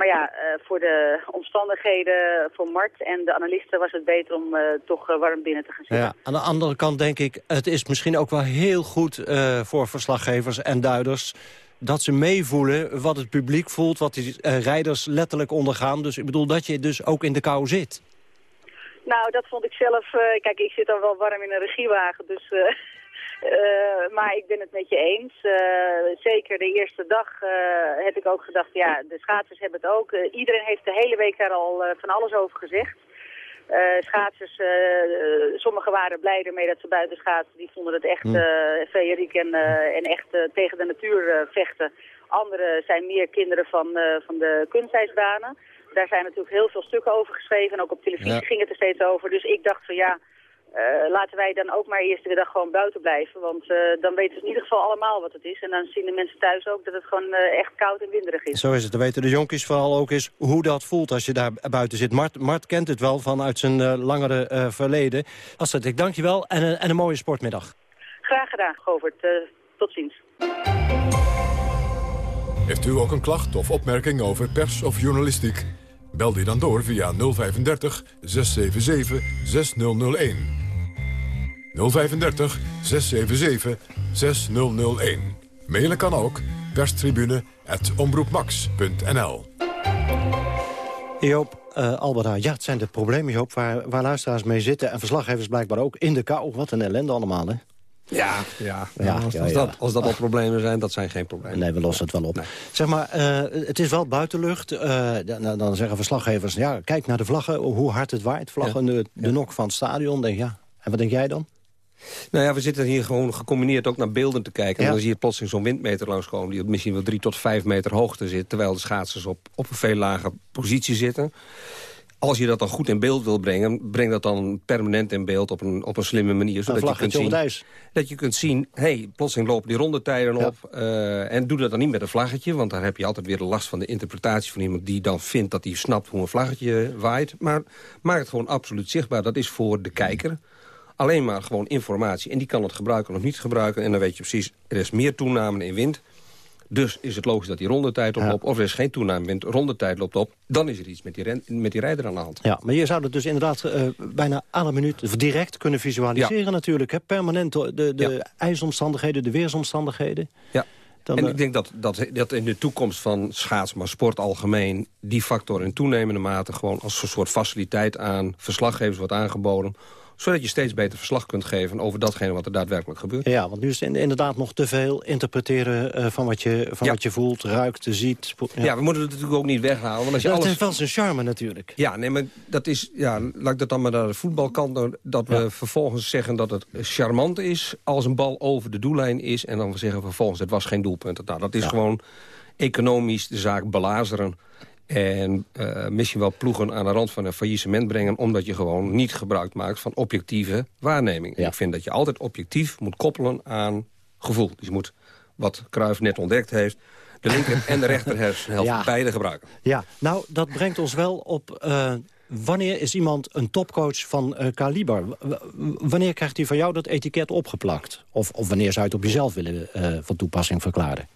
Maar ja, eh, voor de omstandigheden voor Mart en de analisten was het beter om eh, toch eh, warm binnen te gaan zitten. Ja, aan de andere kant denk ik, het is misschien ook wel heel goed eh, voor verslaggevers en duiders dat ze meevoelen wat het publiek voelt, wat die eh, rijders letterlijk ondergaan. Dus ik bedoel dat je dus ook in de kou zit. Nou, dat vond ik zelf... eh, kijk, ik zit al wel warm in een regiewagen, dus... eh, (laughs) eh, maar ik ben het met je eens. Zeker de eerste dag heb ik ook gedacht, ja, de schaatsers hebben het ook. Iedereen heeft de hele week daar al van alles over gezegd. Schaatsers, sommigen waren blij ermee dat ze buiten schaatsen. Die vonden het echt eh feeriek en, en echt tegen de natuur vechten. Anderen zijn meer kinderen van, van de kunstijsbanen. Daar zijn natuurlijk heel veel stukken over geschreven. En ook op televisie Ja. ging het er steeds over. Dus ik dacht van ja, eh, laten wij dan ook maar eerst de dag gewoon buiten blijven. Want eh, dan weten ze in ieder geval allemaal wat het is. En dan zien de mensen thuis ook dat het gewoon eh, echt koud en winderig is. Zo is het. Dan weten de jonkies vooral ook eens hoe dat voelt als je daar buiten zit. Mart, Mart kent het wel vanuit zijn eh, langere eh, verleden. Astrid, ik dank je wel en, een- en een mooie sportmiddag. Graag gedaan, Govert. Tot ziens. Heeft u ook een klacht of opmerking over pers of journalistiek? Bel die dan door via 035 677 6001. 035 677 6001. Mailen kan ook perstribune.omroepmax.nl Joop, eh Albera, ja, het zijn de problemen, Joop, waar, waar luisteraars mee zitten. En verslaggevers blijkbaar ook in de kou. Wat een ellende allemaal, hè? Ja, ja. Ja, als, als. Dat, als dat al problemen zijn, dat zijn geen problemen. Nee, we lossen het wel op. Zeg maar, eh, het is wel buitenlucht. Eh, dan, dan zeggen verslaggevers, ja, kijk naar de vlaggen, hoe hard het waait. Vlaggen, de, de nok van het stadion. Denk, ja. En wat denk jij dan? Nou ja, we zitten hier gewoon gecombineerd ook naar beelden te kijken. En Ja. dan zie je plotseling zo'n windmeter langskomen... die op misschien wel drie tot vijf meter hoogte zit... terwijl de schaatsers op, op een veel lager positie zitten. Als je dat dan goed in beeld wil brengen... breng dat dan permanent in beeld op een, op een slimme manier. Zodat je kunt zien. Dat je kunt zien, hey, plotseling lopen die rondetijden op. eh, en doe dat dan niet met een vlaggetje... want daar heb je altijd weer de last van de interpretatie van iemand... die dan vindt dat hij snapt hoe een vlaggetje waait. Maar maak het gewoon absoluut zichtbaar. Dat is voor de kijker alleen maar gewoon informatie. En die kan het gebruiken of niet gebruiken. En dan weet je precies, er is meer toename in wind. Dus is het logisch dat die rondetijd oploopt. Of er is geen toename wind, rondetijd loopt op. Dan is er iets met die, ren- met die rijder aan de hand. Ja, maar je zou het dus inderdaad eh, bijna alle minuut direct kunnen visualiseren natuurlijk. Hè? Permanent de, de, de ijsomstandigheden, de weersomstandigheden. Ja. Dan, en eh, ik denk dat, dat, dat in de toekomst van schaats, maar sport algemeen... die factor in toenemende mate gewoon als een soort faciliteit aan verslaggevers wordt aangeboden zodat je steeds beter verslag kunt geven over datgene wat er daadwerkelijk gebeurt. Ja, want nu is het inderdaad nog te veel interpreteren eh, van, wat je, van Ja. wat je voelt, ruikt, ziet. Ja. we moeten het natuurlijk ook niet weghalen. Want als je Ja, alles... Heeft wel zijn charme natuurlijk. Ja, nee, maar dat is, ja, laat ik dat dan maar naar de voetbalkant. Dat we vervolgens zeggen dat het charmant is als een bal over de doellijn is. En dan zeggen we vervolgens, het was geen doelpunt. Nou, dat is gewoon economisch de zaak belazeren. En eh, misschien wel ploegen aan de rand van een faillissement brengen... omdat je gewoon niet gebruik maakt van objectieve waarneming. Ik vind dat je altijd objectief moet koppelen aan gevoel. Dus je moet, wat Cruijff net ontdekt heeft... de linker en de rechter hersenhelft (laughs) Ja. beide gebruiken. Ja, nou, dat brengt ons wel op... eh, wanneer is iemand een topcoach van eh, kaliber? W- wanneer krijgt hij van jou dat etiket opgeplakt? Of, of wanneer zou je het op jezelf willen van toepassing verklaren?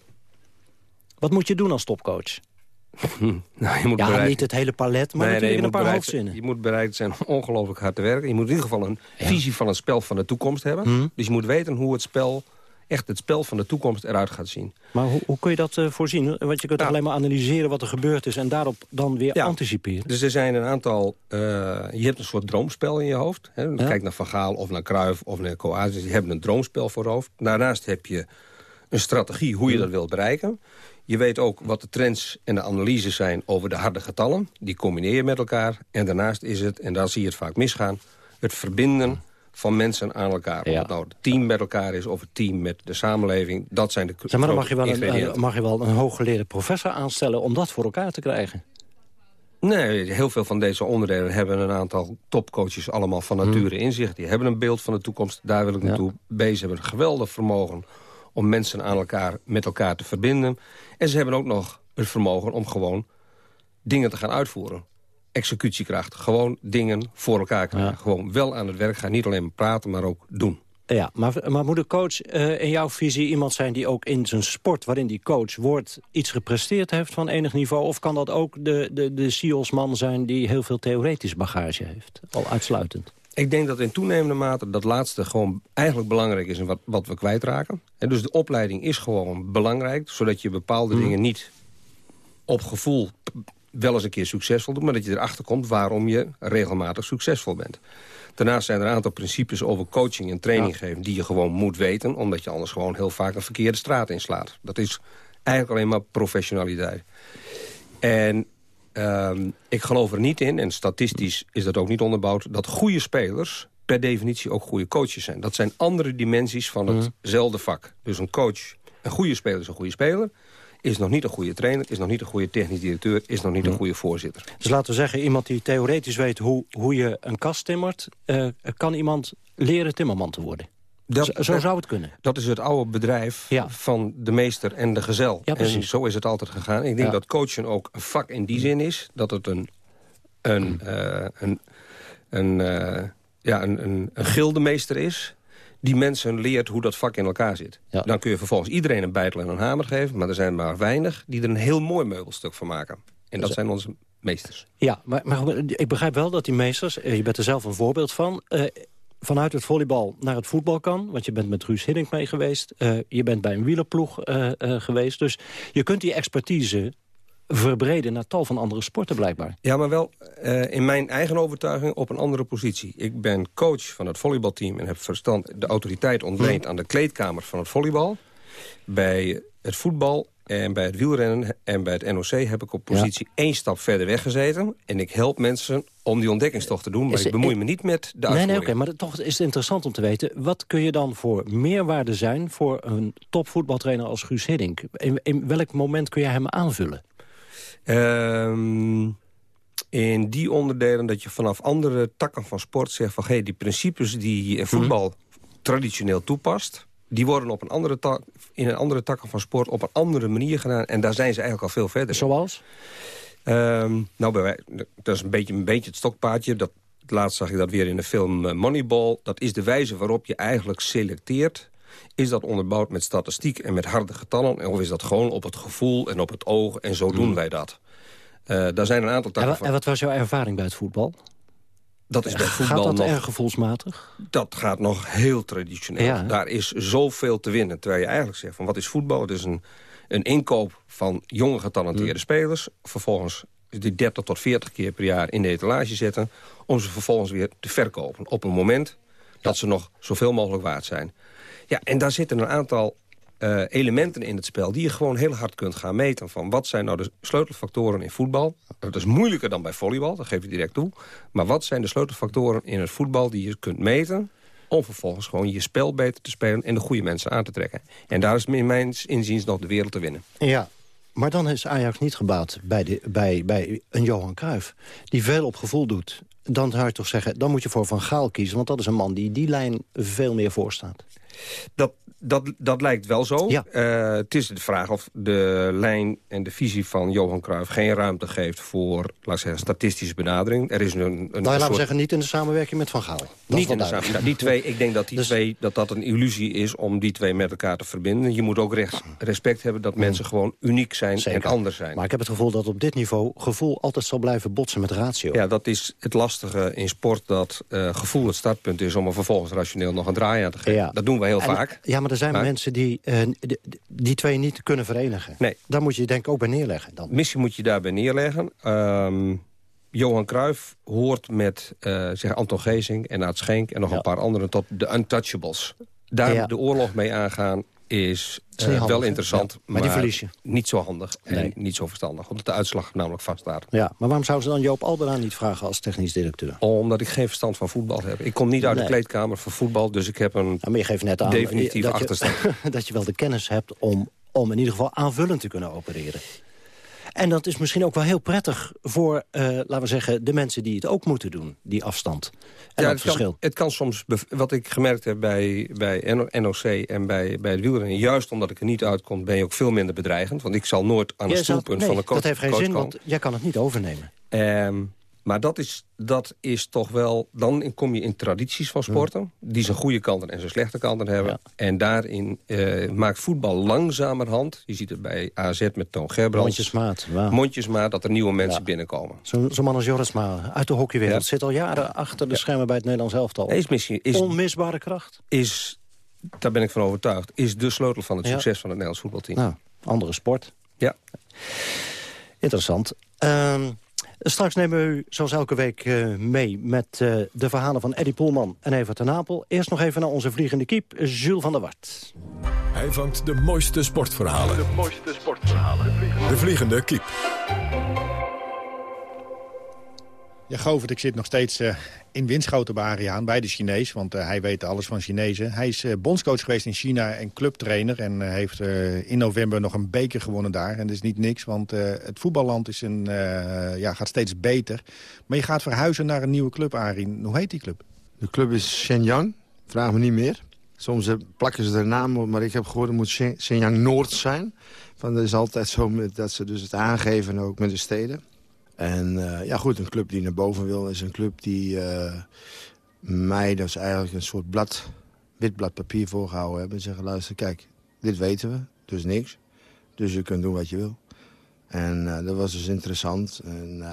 Wat moet je doen als topcoach? (laughs) Nou, je moet ja, bereid- niet het hele palet, maar Nee, je een paar bereid- hoofdzinnen. Je moet bereid zijn om ongelooflijk hard te werken. Je moet in ieder geval een visie van het spel van de toekomst hebben. Mhm. Dus je moet weten hoe het spel, echt het spel van de toekomst erout gaat zien. Maar hoe, hoe kun je dat eh, voorzien? Want je kunt alleen maar analyseren wat er gebeurd is... en daarop dan weer anticiperen. Dus er zijn een aantal... eh, je hebt een soort droomspel in je hoofd. Hè? Kijk naar Van Gaal of naar Cruijff of naar Coasis. Die hebben een droomspel voor hoofd. Daarnaast heb je een strategie hoe je dat wilt bereiken. Je weet ook wat de trends en de analyses zijn over de harde getallen. Die combineer je met elkaar. En daarnaast is het, en daar zie je het vaak misgaan... het verbinden van mensen aan elkaar. Of het nou het team met elkaar is of het team met de samenleving. Dat zijn de Zeg maar, dan mag je, wel een, eh, mag je wel een hooggeleerde professor aanstellen... om dat voor elkaar te krijgen. Nee, heel veel van deze onderdelen hebben een aantal topcoaches allemaal van Hmm. nature in zich. Die hebben een beeld van de toekomst, daar wil ik naartoe. Bezig hebben een geweldig vermogen om mensen aan elkaar, met elkaar te verbinden. En ze hebben ook nog het vermogen om gewoon dingen te gaan uitvoeren. Executiekracht, gewoon dingen voor elkaar krijgen. Gewoon wel aan het werk gaan, niet alleen maar praten, maar ook doen. Ja, maar, maar moet de coach uh, in jouw visie iemand zijn die ook in zijn sport... waarin die coach wordt, iets gepresteerd heeft van enig niveau? Of kan dat ook de, de, de SIOS-man zijn die heel veel theoretisch bagage heeft? Al uitsluitend. Ik denk dat in toenemende mate dat laatste gewoon eigenlijk belangrijk is... in wat, wat we kwijtraken. En dus de opleiding is gewoon belangrijk... zodat je bepaalde Hmm. dingen niet op gevoel wel eens een keer succesvol doet... maar dat je erachter komt waarom je regelmatig succesvol bent. Daarnaast zijn er een aantal principes over coaching en training geven... die je gewoon moet weten, omdat je anders gewoon heel vaak een verkeerde straat inslaat. Dat is eigenlijk alleen maar professionaliteit. En ik geloof er niet in, en statistisch is dat ook niet onderbouwd... dat goede spelers per definitie ook goede coaches zijn. Dat zijn andere dimensies van hetzelfde vak. Dus een coach, een goede speler is een goede speler is nog niet een goede trainer, is nog niet een goede technisch directeur... is nog niet een goede voorzitter. Dus laten we zeggen, iemand die theoretisch weet hoe, hoe je een kast timmert... Uh, kan iemand leren timmerman te worden? Dat, zo, zo zou het kunnen. Dat is het oude bedrijf ja. van de meester en de gezel. Ja, en zo is het altijd gegaan. Ik denk ja. dat coachen ook een vak in die zin is... dat het een, een, uh, een, een, uh, ja, een, een, een gildemeester is die mensen leert hoe dat vak in elkaar zit. Ja. Dan kun je vervolgens iedereen een bijtel en een hamer geven... maar er zijn maar weinig die er een heel mooi meubelstuk van maken. En dat zijn onze meesters. Ja, maar, maar ik begrijp wel dat die meesters... je bent er zelf een voorbeeld van... Uh, vanuit het volleybal naar het voetbal kan. Want je bent met Ruus Hiddink mee geweest. Uh, je bent bij een wielerploeg uh, geweest. Dus je kunt die expertise verbreden naar tal van andere sporten blijkbaar. Ja, maar wel in mijn eigen overtuiging op een andere positie. Ik ben coach van het volleybalteam en heb verstand, de autoriteit ontleend hm. aan de kleedkamer van het volleybal. Bij het voetbal en bij het wielrennen en bij het NOC heb ik op positie ja. één stap verder weggezeten. En ik help mensen om die ontdekkingstocht te doen, maar is, ik bemoei me niet met de uitvoering. Nee, nee, oké, okay, maar toch is het interessant om te weten... wat kun je dan voor meerwaarde zijn voor een topvoetbaltrainer als Guus Hiddink? In, in welk moment kun je hem aanvullen? Um, in die onderdelen dat je vanaf andere takken van sport zegt... van hey, die principes die in voetbal -hmm. traditioneel toepast... die worden op een andere tak, in een andere takken van sport op een andere manier gedaan. En daar zijn ze eigenlijk al veel verder. Zoals? Um, nou, bij wij, dat is een beetje, een beetje het stokpaardje. Dat, laatst zag ik dat weer in de film Moneyball. Dat is de wijze waarop je eigenlijk selecteert is dat onderbouwd met statistiek en met harde getallen? Of is dat gewoon op het gevoel en op het oog en zo doen wij dat? Uh, daar zijn een aantal takken en, van. En wat was jouw ervaring bij het voetbal? Dat is bij voetbal gaat dat nog, erg gevoelsmatig? Dat gaat nog heel traditioneel. Ja. Daar is zoveel te winnen. Terwijl je eigenlijk zegt, van wat is voetbal? Het is een, een inkoop van jonge getalenteerde mm. spelers. Vervolgens die 30 tot 40 keer per jaar in de etalage zetten... om ze vervolgens weer te verkopen. Op een moment dat ze nog zoveel mogelijk waard zijn. Ja, en daar zitten een aantal uh, elementen in het spel... die je gewoon heel hard kunt gaan meten. Van wat zijn nou de sleutelfactoren in voetbal? Dat is moeilijker dan bij volleybal, dat geef ik direct toe. Maar wat zijn de sleutelfactoren in het voetbal die je kunt meten... om vervolgens gewoon je spel beter te spelen... en de goede mensen aan te trekken. En daar is in mijn inziens nog de wereld te winnen. Ja, maar dan is Ajax niet gebouwd bij, de, bij, bij een Johan Cruijff... die veel op gevoel doet. Dan zou je toch zeggen, dan moet je voor Van Gaal kiezen... want dat is een man die die lijn veel meer voorstaat. Dat, dat, dat lijkt wel zo. Ja. Uh, het is de vraag of de lijn en de visie van Johan Cruijff... geen ruimte geeft voor, laat ik zeggen, statistische benadering. Er is een, een nou, laten we zeggen, niet in de samenwerking met Van Gaal. Dat niet in de samenwerking. Die twee, ik denk dat, die dus... twee, dat dat een illusie is om die twee met elkaar te verbinden. Je moet ook rechts, respect hebben dat mm. mensen gewoon uniek zijn Zeker. en anders zijn. Maar ik heb het gevoel dat op dit niveau gevoel altijd zal blijven botsen met ratio. Ja, dat is het lastige in sport, dat uh, gevoel het startpunt is... om er vervolgens rationeel nog een draai aan te geven. Ja. Dat doen we heel en, vaak. Ja, maar er zijn maar, mensen die uh, die, die twee niet kunnen verenigen. Nee. Daar moet je denk ik ook bij neerleggen. Dan. Missie moet je daarbij neerleggen. Um, Johan Cruijff hoort met uh, zeg Anton Geesing en Aad Schenk... en nog ja. een paar anderen tot de untouchables. Daar ja. de oorlog mee aangaan is, uh, handig, wel interessant, ja. maar, niet zo handig en nee. niet zo verstandig. Omdat de uitslag namelijk vaststaat. Ja, maar waarom zouden ze dan Joop Albera niet vragen als technisch directeur? Omdat ik geen verstand van voetbal heb. Ik kom niet uit nee. de kleedkamer van voetbal, dus ik heb een maar je geeft net aan definitief dat achterstand. Je, (laughs) dat je wel de kennis hebt om, om in ieder geval aanvullend te kunnen opereren. En dat is misschien ook wel heel prettig voor, uh, laten we zeggen... de mensen die het ook moeten doen, die afstand. En ja, het verschil. Kan, het kan soms, wat ik gemerkt heb bij, bij NOC en bij, bij het wielrennen... juist omdat ik er niet uitkom, ben je ook veel minder bedreigend. Want ik zal nooit aan het stoelpunt nee, van de coach dat heeft geen zin, komen. want jij kan het niet overnemen. Um, Maar dat is, dat is toch wel... Dan kom je in tradities van sporten... die zijn goede kanten en zijn slechte kanten hebben. En daarin uh, maakt voetbal langzamerhand... je ziet het bij AZ met Toon Gerbrands... Mondjesmaat. Wow. Mondjesmaat, dat er nieuwe mensen binnenkomen. Zo'n zo man als Jorisma uit de hockeywereld... zit al jaren achter de schermen bij het Nederlands elftal. Is misschien, is, Onmisbare kracht. Is, daar ben ik van overtuigd... is de sleutel van het succes van het Nederlands voetbalteam. Nou, andere sport. Ja. Interessant. Uh, Straks nemen we u zoals elke week uh, mee met uh, de verhalen van Eddie Poelman en Eva ten Napel. Eerst nog even naar onze vliegende kiep, Jules van der Wart. Hij vangt de mooiste sportverhalen. De mooiste sportverhalen. De vliegende, de vliegende kiep. Ja, Govert, ik zit nog steeds uh, in Winschoten bij bij de Chinees. Want uh, hij weet alles van Chinezen. Hij is uh, bondscoach geweest in China en clubtrainer. En heeft in november nog een beker gewonnen daar. En dat is niet niks, want het voetballand is een, ja, gaat steeds beter. Maar je gaat verhuizen naar een nieuwe club, Arien. Hoe heet die club? De club is Shenyang. Vraag me niet meer. Soms plakken ze er naam op, maar ik heb gehoord het moet Shenyang Noord zijn. Van, dat is altijd zo dat ze dus het aangeven ook met de steden. En uh, ja goed, een club die naar boven wil is een club die uh, mij dus eigenlijk een soort blad, wit blad papier voorgehouden hebben. En zeggen, luister, kijk, dit weten we, dus niks. Dus je kunt doen wat je wil. En uh, dat was dus interessant. En,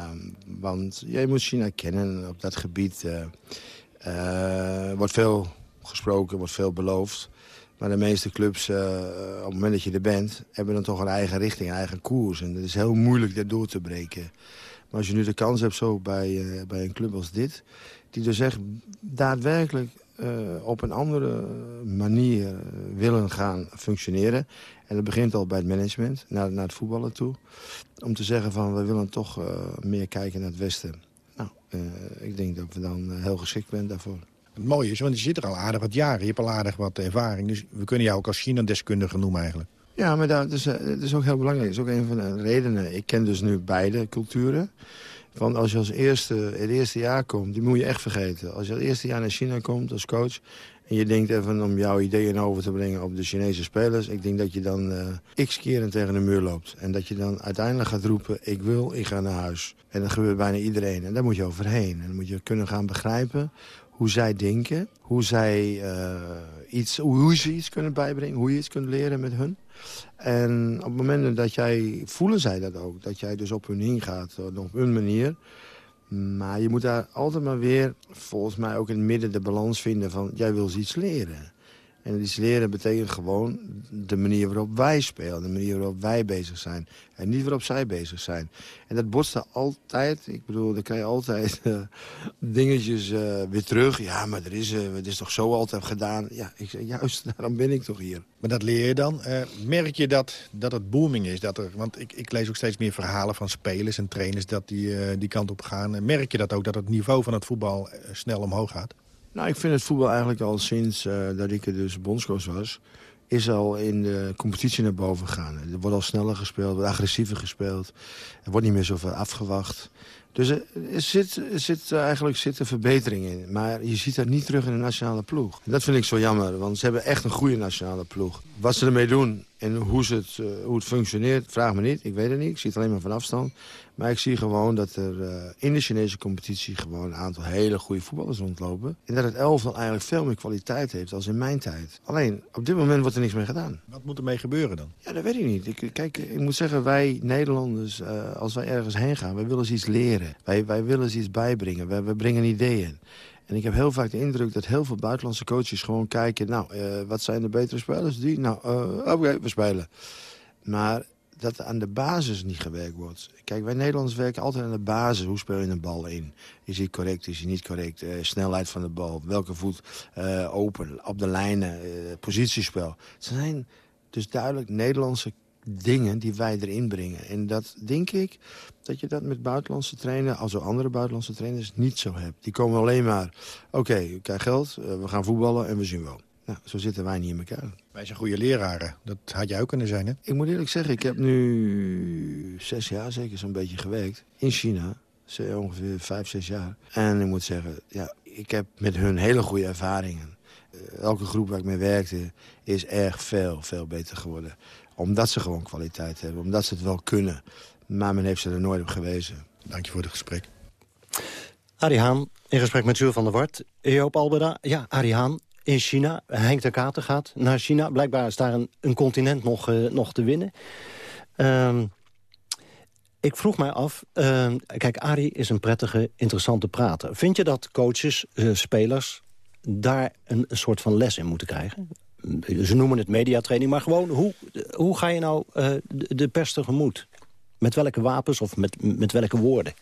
want ja, je moet China kennen. Op dat gebied wordt veel gesproken, wordt veel beloofd. Maar de meeste clubs, op het moment dat je er bent... hebben dan toch een eigen richting, een eigen koers. En het is heel moeilijk dat door te breken. Maar als je nu de kans hebt zo bij, uh, bij een club als dit... die dus echt daadwerkelijk uh, op een andere manier willen gaan functioneren... en dat begint al bij het management, naar, naar het voetballen toe... om te zeggen van we willen toch meer kijken naar het Westen. Nou, ik denk dat we dan heel geschikt zijn daarvoor. Het mooie is, want je zit er al aardig wat jaren. Je hebt al aardig wat ervaring. Dus we kunnen jou ook als China-deskundige noemen eigenlijk. Ja, maar dat is, dat is ook heel belangrijk. Dat is ook een van de redenen. Ik ken dus nu beide culturen. Van als je als eerste, het eerste jaar komt, die moet je echt vergeten. Als je het eerste jaar naar China komt als coach... en je denkt even om jouw ideeën over te brengen op de Chinese spelers... ik denk dat je dan uh, x keren tegen de muur loopt. En dat je dan uiteindelijk gaat roepen, ik wil, ik ga naar huis. En dat gebeurt bijna iedereen. En daar moet je overheen. En dan moet je kunnen gaan begrijpen hoe zij denken, hoe, zij, uh, iets, hoe ze iets kunnen bijbrengen, hoe je iets kunt leren met hun. En op het moment dat jij, voelen zij dat ook, dat jij dus op hun ingaat, op hun manier. Maar je moet daar altijd maar weer, volgens mij ook in het midden de balans vinden van, jij wil iets leren. En iets leren betekent gewoon de manier waarop wij spelen. De manier waarop wij bezig zijn. En niet waarop zij bezig zijn. En dat botst altijd. Ik bedoel, dan krijg je altijd uh, dingetjes uh, weer terug. Ja, maar er is, uh, het is toch zo altijd gedaan. Ja, ik zeg, juist, (laughs) daarom ben ik toch hier. Maar dat leer je dan. merk je dat, dat het booming is? Dat er, want ik, ik lees ook steeds meer verhalen van spelers en trainers... dat die die kant op gaan. merk je dat ook, dat het niveau van het voetbal snel omhoog gaat? Nou, ik vind het voetbal eigenlijk al sinds uh, dat ik dus bondscoach was... is al in de competitie naar boven gegaan. Er wordt al sneller gespeeld, wordt agressiever gespeeld. Er wordt niet meer zoveel afgewacht. Dus er, zit, er zit, eigenlijk zit een verbetering in. Maar je ziet dat niet terug in de nationale ploeg. dat vind ik zo jammer, want ze hebben echt een goede nationale ploeg. Wat ze ermee doen en hoe, ze het, uh, hoe het functioneert, vraag me niet. Ik weet het niet, ik zie het alleen maar van afstand. Maar ik zie gewoon dat er uh, in de Chinese competitie... gewoon een aantal hele goede voetballers rondlopen. En dat het elftal eigenlijk veel meer kwaliteit heeft als in mijn tijd. Alleen, op dit moment wordt er niks mee gedaan. Wat moet er mee gebeuren dan? Ja, dat weet ik niet. Ik, kijk, ik moet zeggen, wij Nederlanders, uh, als wij ergens heen gaan... wij willen eens iets leren. Wij, wij willen eens iets bijbrengen. Wij, wij brengen ideeën. En ik heb heel vaak de indruk dat heel veel buitenlandse coaches gewoon kijken... nou, uh, wat zijn de betere spelers? Die? Nou, oké, okay, we spelen. Maar dat aan de basis niet gewerkt wordt. Kijk, wij Nederlanders werken altijd aan de basis. Hoe speel je een bal in? Is hij correct, is hij niet correct? Uh, snelheid van de bal, welke voet uh, open, op de lijnen, uh, positiespel. Het zijn dus duidelijk Nederlandse dingen die wij erin brengen. En dat denk ik dat je dat met buitenlandse trainers... als andere buitenlandse trainers niet zo hebt. Die komen alleen maar, oké, okay, ik krijg geld, we gaan voetballen en we zien wel. Nou, zo zitten wij niet in elkaar. Wij zijn goede leraren. Dat had jij ook kunnen zijn, hè? Ik moet eerlijk zeggen, ik heb nu zes jaar zeker zo'n beetje gewerkt. In China. Ongeveer vijf, zes jaar. En ik moet zeggen, ja, ik heb met hun hele goede ervaringen. Elke groep waar ik mee werkte is erg veel, veel beter geworden. Omdat ze gewoon kwaliteit hebben. Omdat ze het wel kunnen. Maar men heeft ze er nooit op gewezen. Dank je voor het gesprek. Arie Haan, in gesprek met Jules van der Wart. Joop Albeda, ja, Arie Haan in China. Henk de Kater gaat naar China. Blijkbaar is daar een, een continent nog, uh, nog te winnen. Ehm, ik vroeg mij af, uh, kijk, Arie is een prettige, interessante prater. Vind je dat coaches, uh, spelers, daar een, soort van les in moeten krijgen? Ze noemen het mediatraining, maar gewoon, hoe, hoe ga je nou uh, de, de pers tegemoet? Met welke wapens of met, met welke woorden?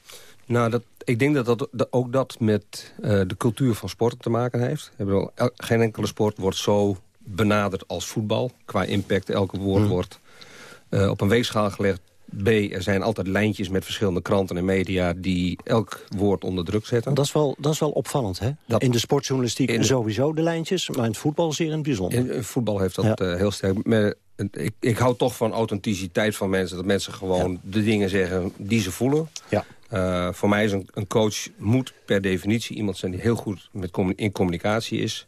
Nou, dat, ik denk dat, dat, ook dat met uh, de cultuur van sport te maken heeft. Bedoel, el, geen enkele sport wordt zo benaderd als voetbal. Qua impact, elke woord hmm. wordt uh, op een weegschaal gelegd. B, er zijn altijd lijntjes met verschillende kranten en media... die elk woord onder druk zetten. Dat is wel, dat is wel opvallend, hè? Dat, in de sportjournalistiek in sowieso de lijntjes... maar in het voetbal zeer in het bijzonder. In, in voetbal heeft dat ja. uh, heel sterk... Maar, ik, ik hou toch van authenticiteit van mensen. Dat mensen gewoon ja. de dingen zeggen die ze voelen. Ja. Uh, voor mij is een, een, coach moet per definitie iemand zijn... die heel goed met commun in communicatie is.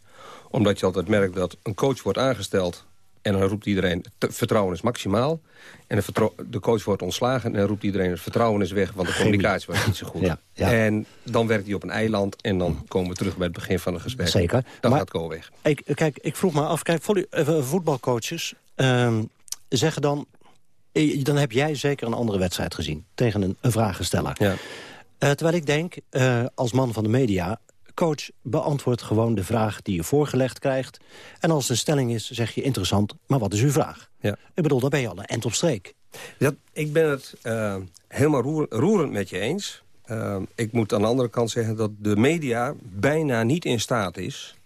Omdat je altijd merkt dat een coach wordt aangesteld... en dan roept iedereen, vertrouwen is maximaal. En de, de, coach wordt ontslagen en dan roept iedereen... het vertrouwen is weg, want de communicatie was niet zo goed. Ja, ja. En dan werkt hij op een eiland... en dan komen we terug bij het begin van het gesprek. Zeker. Dan maar, gaat Go weg. Ik, kijk, ik vroeg me af, kijk, voetbalcoaches... Um, zeggen dan, dan heb jij zeker een andere wedstrijd gezien. Tegen een, een vragensteller. Ja. Uh, terwijl ik denk, uh, als man van de media... coach, beantwoord gewoon de vraag die je voorgelegd krijgt. En als het een stelling is, zeg je interessant, maar wat is uw vraag? Ja. Ik bedoel, dan ben je al een end op streek. Ja, ik ben het uh, helemaal roer, roerend met je eens. ik moet aan de andere kant zeggen dat de media bijna niet in staat is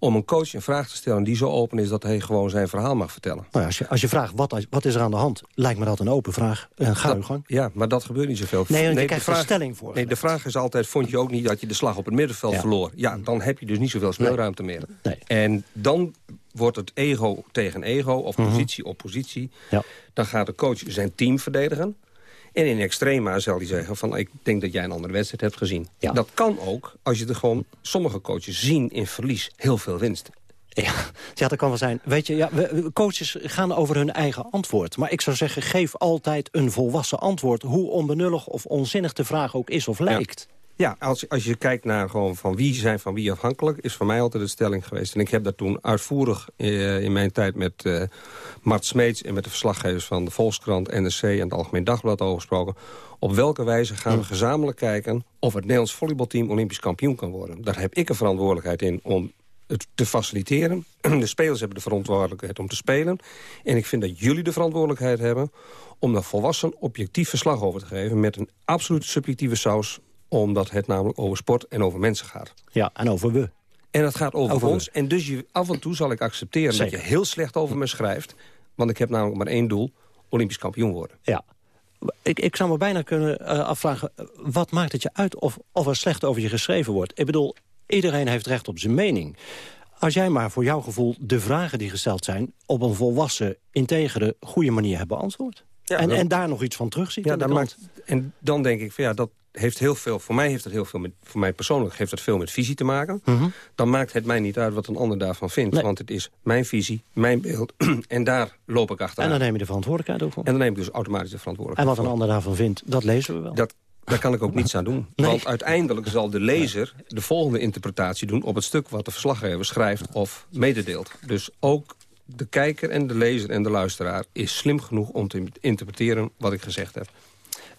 om een coach een vraag te stellen die zo open is... dat hij gewoon zijn verhaal mag vertellen. Nou ja, als, je, als je vraagt wat, wat is er aan de hand, lijkt me dat een open vraag. Een ga dat, gang. Ja, maar dat gebeurt niet zoveel. Nee, want nee, je krijgt vraag, stelling voor. Nee, de vraag is altijd, vond je ook niet dat je de slag op het middenveld Ja. verloor? Ja, dan heb je dus niet zoveel speelruimte meer. Nee. En dan wordt het ego tegen ego, of Mhm. positie op positie. Ja. Dan gaat de coach zijn team verdedigen. En in extrema zal hij zeggen van ik denk dat jij een andere wedstrijd hebt gezien. Ja. Dat kan ook als je er gewoon, sommige coaches zien in verlies heel veel winst. Ja, (laughs) ja, dat kan wel zijn. Weet je, ja, we- coaches gaan over hun eigen antwoord. Maar ik zou zeggen, geef altijd een volwassen antwoord... hoe onbenullig of onzinnig de vraag ook is of lijkt. Ja, als, als je kijkt naar gewoon van wie zijn van wie afhankelijk... is voor mij altijd de stelling geweest. En ik heb dat toen uitvoerig eh, in mijn tijd met eh, Mart Smeets... en met de verslaggevers van de Volkskrant, NRC en het Algemeen Dagblad over gesproken. Op welke wijze gaan we gezamenlijk kijken... of het Nederlands volleybalteam olympisch kampioen kan worden? Daar heb ik een verantwoordelijkheid in om het te faciliteren. (clears throat) De spelers hebben de verantwoordelijkheid om te spelen. En ik vind dat jullie de verantwoordelijkheid hebben... om daar volwassen objectief verslag over te geven... met een absoluut subjectieve saus omdat het namelijk over sport en over mensen gaat. Ja, en over we. En het gaat over, Over we. ons. En dus je, af en toe zal ik accepteren Zeker. dat je heel slecht over me schrijft. Want ik heb namelijk maar één doel. Olympisch kampioen worden. Ja. Ik, ik zou me bijna kunnen eh, afvragen... wat maakt het je uit of, of er slecht over je geschreven wordt? Ik bedoel, iedereen heeft recht op zijn mening. Als jij maar voor jouw gevoel de vragen die gesteld zijn... op een volwassen, integere, goede manier hebt beantwoord. Ja, en, en daar nog iets van terugziet Ja, maakt, en dan denk ik van ja, dat heeft heel veel. Voor mij heeft het heel veel met. Voor mij persoonlijk heeft het veel met visie te maken. Mhm. Dan maakt het mij niet uit wat een ander daarvan vindt. Nee. Want het is mijn visie, mijn beeld. (clears throat) en daar loop ik En achteraan. dan neem je de verantwoordelijkheid ook voor. En dan neem ik dus automatisch de En verantwoordelijkheid. wat een ander daarvan vindt, dat lezen we wel. Dat, daar kan ik ook niets aan doen. (laughs) Nee. Want uiteindelijk zal de lezer de volgende interpretatie doen... op het stuk wat de verslaggever schrijft of mededeelt. Dus ook de kijker en de lezer en de luisteraar... is slim genoeg om te interpreteren wat ik gezegd heb.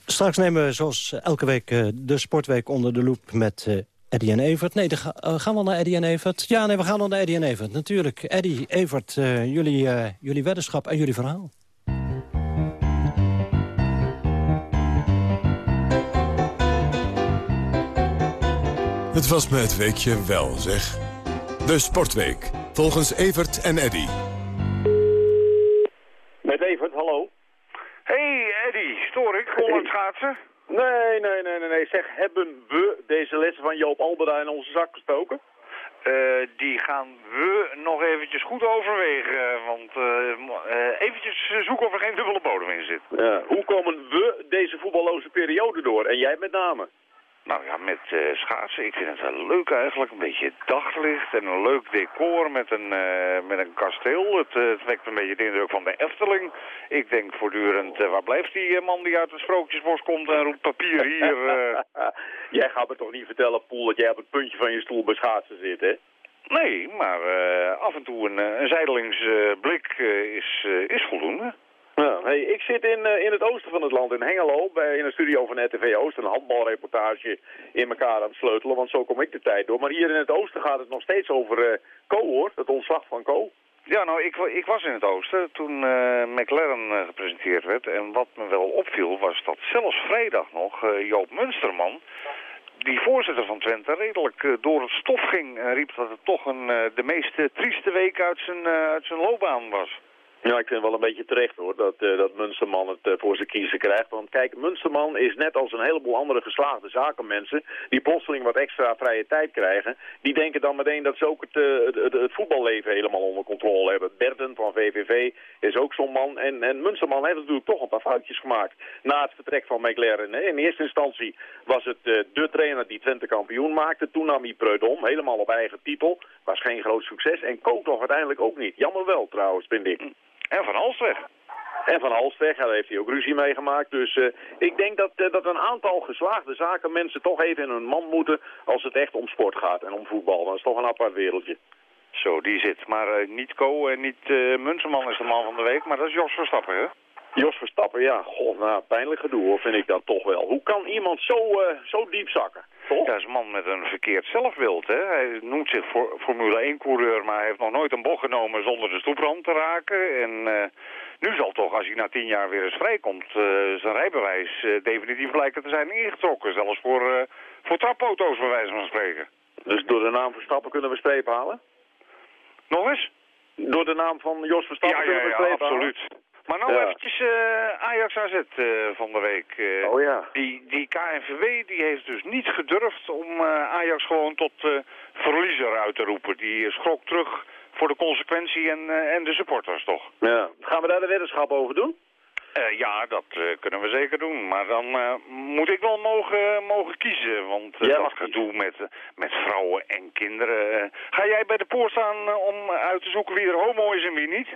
Straks nemen we zoals elke week eh, de Sportweek onder de loep met eh Eddie en Evert. Nee, ga- eh, gaan we naar Eddie en Evert? Ja, nee, we gaan dan naar Eddie en Evert. Natuurlijk. Eddie, Evert, eh, jullie, eh, jullie weddenschap en jullie verhaal. Het was me het weekje wel, zeg. De Sportweek, volgens Evert en Eddy. Evert, hallo. Hey Eddy, stoor ik? Vol aan het schaatsen? Nee, nee, nee, nee, nee. Zeg, hebben we deze lessen van Joop Albeda in onze zak gestoken? Eh, die gaan we nog eventjes goed overwegen. Want eh, eventjes zoeken of er geen dubbele bodem in zit. Ja. Hoe komen we deze voetballoze periode door? En jij met name? Nou ja, met uh, schaatsen. Ik vind het wel leuk eigenlijk. Een beetje daglicht en een leuk decor met een, uh, met een kasteel. Het, uh, het, wekt een beetje de indruk van de Efteling. Ik denk voortdurend, waar blijft die man die uit het sprookjesbos komt en roept papier hier? (laughs) jij gaat me toch niet vertellen, Poel, dat jij op het puntje van je stoel bij schaatsen zit, hè? Nee, maar af en toe een, een zijdelingsblik is, is voldoende. Ja, hey, ik zit in, uh, in het oosten van het land, in Hengelo, bij, in een studio van RTV Oost. Een handbalreportage in elkaar aan het sleutelen, want zo kom ik de tijd door. Maar hier in het oosten gaat het nog steeds over uh, Co, hoor. Het ontslag van Co. Ja, nou, ik, ik was in het oosten toen uh, McLaren gepresenteerd werd. En wat me wel opviel was dat zelfs vrijdag nog Joop Munsterman die voorzitter van Twente redelijk door het stof ging. En riep dat het toch een, de meest trieste week uit zijn, uit zijn loopbaan was. Ja, ik vind wel een beetje terecht hoor, dat, uh, dat Munsterman het uh, voor zijn kiezen krijgt. Want kijk, Munsterman is net als een heleboel andere geslaagde zakenmensen... die plotseling wat extra vrije tijd krijgen. Die denken dan meteen dat ze ook het, uh, het, voetballeven helemaal onder controle hebben. Berten van VVV is ook zo'n man. En, en Munsterman heeft natuurlijk toch een paar foutjes gemaakt... na het vertrek van McLaren. In eerste instantie was het de trainer die Twente kampioen maakte. Toen nam hij Preudom, helemaal op eigen titel. Was geen groot succes. En Kook toch uiteindelijk ook niet. Jammer wel trouwens, vind ik. En Van Halsweg. En Van Halsweg, daar heeft hij ook ruzie meegemaakt. Dus uh, ik denk dat, uh, dat een aantal geslaagde zaken mensen toch even in hun man moeten... als het echt om sport gaat en om voetbal. Dat is toch een apart wereldje. Zo, die zit. Maar uh, niet Co en niet Munsterman is de man van de week, maar dat is Jos Verstappen, hè? Jos Verstappen, ja. God, nou, pijnlijk gedoe hoor, vind ik dat toch wel. Hoe kan iemand zo, zo diep zakken? Toch? Dat is een man met een verkeerd zelfbeeld. Hè? Hij noemt zich voor, Formule 1-coureur, maar hij heeft nog nooit een bocht genomen zonder de stoeprand te raken. En uh, nu zal toch, als hij na tien jaar weer eens vrijkomt, uh, zijn rijbewijs uh, definitief lijken te zijn ingetrokken. Zelfs voor, voor trapauto's, bij wijze van spreken. Dus door de naam Verstappen kunnen we streep halen? Nog eens? Door de naam van Jos Verstappen ja, ja, kunnen we streep ja, absoluut. halen? Maar nou ja. eventjes uh, Ajax AZ uh, van de week. Uh, oh ja. Die, die KNVB die heeft dus niet gedurfd om Ajax gewoon tot verliezer uit te roepen. Die schrok terug voor de consequentie en, en de supporters toch. Ja. Gaan we daar de weddenschap over doen? ja, dat kunnen we zeker doen. Maar dan moet ik wel mogen, mogen kiezen. Want ja, dat gedoe met, met vrouwen en kinderen... ga jij bij de poort staan om uit te zoeken wie er homo is en wie niet?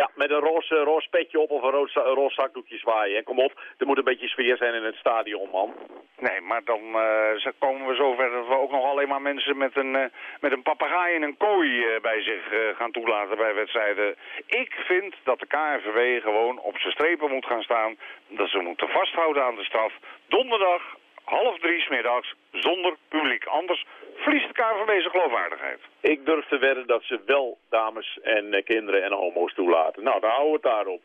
Ja, met een roze, roze petje op of een roze, roze zakdoekje zwaaien. En kom op, er moet een beetje sfeer zijn in het stadion, man. Nee, maar dan uh, komen we zover dat we ook nog alleen maar mensen met een, uh, met een papegaai en een kooi uh, bij zich gaan toelaten bij wedstrijden. Ik vind dat de KNVW gewoon op zijn strepen moet gaan staan. Dat ze moeten vasthouden aan de straf. Donderdag, half drie smiddags, zonder publiek. Anders verliest de KNVB zijn geloofwaardigheid. Ik durf te wedden dat ze wel dames en uh, kinderen en homo's toelaten. Nou, dan houden we het daarop.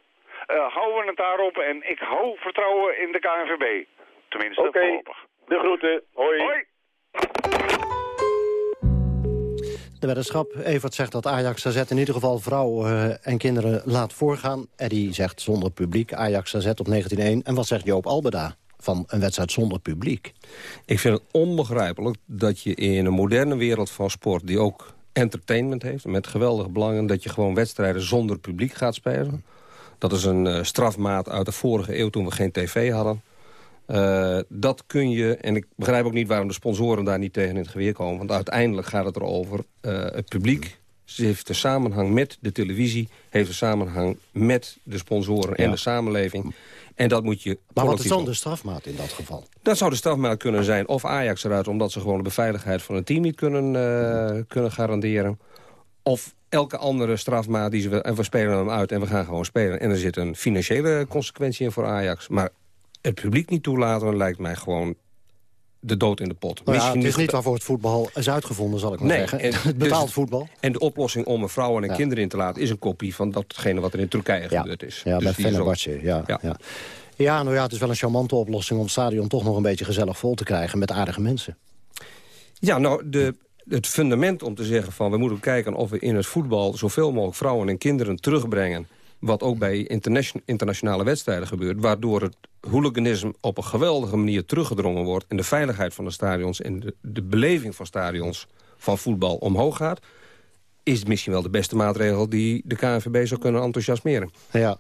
Uh, houden we het daarop en ik hou vertrouwen in de KNVB. Tenminste, Oké, voorlopig. de groeten. Hoi. Hoi. De weddenschap. Evert zegt dat Ajax AZ in ieder geval vrouwen uh, en kinderen laat voorgaan. Eddie zegt zonder publiek Ajax AZ op 19-1. En wat zegt Joop Albeda? Van een wedstrijd zonder publiek. Ik vind het onbegrijpelijk dat je in een moderne wereld van sport... die ook entertainment heeft, met geweldige belangen... dat je gewoon wedstrijden zonder publiek gaat spelen. Dat is een uh, strafmaat uit de vorige eeuw toen we geen tv hadden. Uh, dat kun je, en ik begrijp ook niet waarom de sponsoren daar niet tegen in het geweer komen... want uiteindelijk gaat het erover, uh, het publiek heeft de samenhang met de televisie... heeft de samenhang met de sponsoren ja. en de samenleving... En dat moet je... Maar wat is dan de strafmaat in dat geval? Dat zou de strafmaat kunnen zijn. Of Ajax eruit, omdat ze gewoon de beveiligheid van het team niet kunnen, uh, kunnen garanderen. Of elke andere strafmaat die ze... En we spelen hem uit en we gaan gewoon spelen. En er zit een financiële consequentie in voor Ajax. Maar het publiek niet toelaten lijkt mij gewoon de dood in de pot. Nou ja, het is niet waarvoor het voetbal is uitgevonden, zal ik maar nee, zeggen. En, (laughs) het dus, voetbal. En de oplossing om er vrouwen en Ja. kinderen in te laten... is een kopie van datgene wat er in Turkije Ja. gebeurd is. Ja, Dus Fenerbahce. Ja, ja. Ja. Ja. nou ja, het is wel een charmante oplossing om het stadion toch nog een beetje gezellig vol te krijgen met aardige mensen. Ja, nou, de, het fundament om te zeggen van... we moeten kijken of we in het voetbal zoveel mogelijk vrouwen en kinderen terugbrengen... wat ook bij internation- internationale wedstrijden gebeurt... waardoor het hooliganisme op een geweldige manier teruggedrongen wordt... en de veiligheid van de stadions en de, de beleving van stadions van voetbal omhoog gaat... is misschien wel de beste maatregel die de KNVB zou kunnen enthousiasmeren. Ja.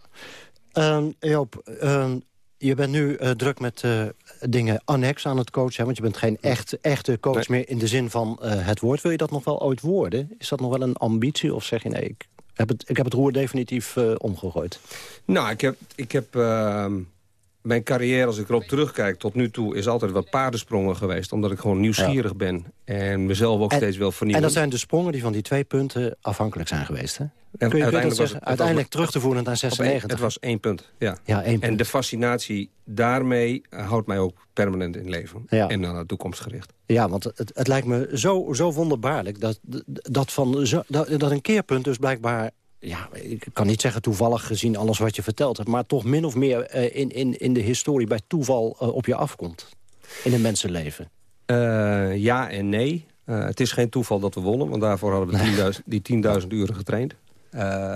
Ehm, Joop, ehm, je bent nu uh, druk met uh, dingen annex aan het coachen. Want je bent geen echt, echte coach nee. meer in de zin van uh, het woord. Wil je dat nog wel ooit worden? Is dat nog wel een ambitie? Of zeg je nee, ik heb ik heb het roer definitief omgegooid? Nou, ik heb... Ik heb ehm, mijn carrière, als ik erop terugkijk tot nu toe... is altijd wat paardensprongen geweest. Omdat ik gewoon nieuwsgierig ja. ben. En mezelf ook en, steeds wil vernieuwen. En dat zijn de sprongen die van die twee punten afhankelijk zijn geweest, hè? En kun je, uiteindelijk, het, uiteindelijk terug te voeren naar 96? Één, het was één punt, ja. ja één punt. En de fascinatie daarmee houdt mij ook permanent in leven. Ja. En naar de toekomst gericht. Ja, want het, het lijkt me zo, zo wonderbaarlijk... Dat, dat, van zo, dat, dat een keerpunt dus blijkbaar ja, ik kan niet zeggen toevallig gezien alles wat je verteld hebt... maar toch min of meer uh, in, in, in de historie bij toeval uh, op je afkomt. In een mensenleven. Uh, ja en nee. het is geen toeval dat we wonnen, want daarvoor hadden we (laughs) 10.000 die 10.000 uren getraind.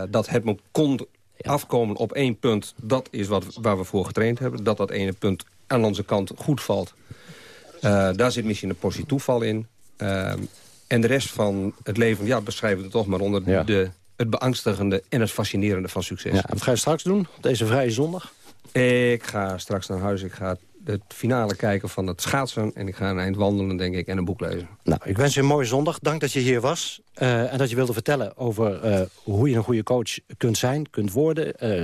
dat het me kon afkomen op één punt, dat is wat, waar we voor getraind hebben. Dat dat ene punt aan onze kant goed valt. daar zit misschien een portie toeval in. en de rest van het leven, ja, beschrijven we het toch maar onder ja. de het beangstigende en het fascinerende van succes. Ja, wat ga je straks doen, deze vrije zondag? Ik ga straks naar huis. Ik ga het finale kijken van het schaatsen. En ik ga een eind wandelen, denk ik, en een boek lezen. Nou, ik wens je een mooie zondag. Dank dat je hier was. Uh, en dat je wilde vertellen over uh, hoe je een goede coach kunt zijn, kunt worden. Uh,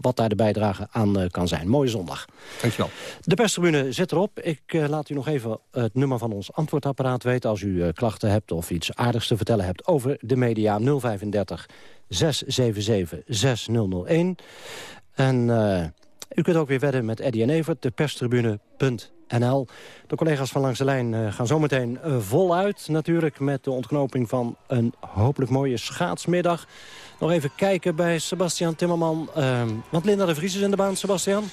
wat daar de bijdrage aan kan zijn. Mooie zondag. Dankjewel. De perstribune zit erop. Ik laat u nog even het nummer van ons antwoordapparaat weten... als u klachten hebt of iets aardigs te vertellen hebt over de media 035 677 6001. En... U kunt ook weer wedden met Eddie en Evert, de perstribune.nl. De collega's van Langs de Lijn uh, gaan zometeen uh, voluit natuurlijk... met de ontknoping van een hopelijk mooie schaatsmiddag. Nog even kijken bij Sebastian Timmerman. Uh, want Linda de Vries is in de baan, Sebastian.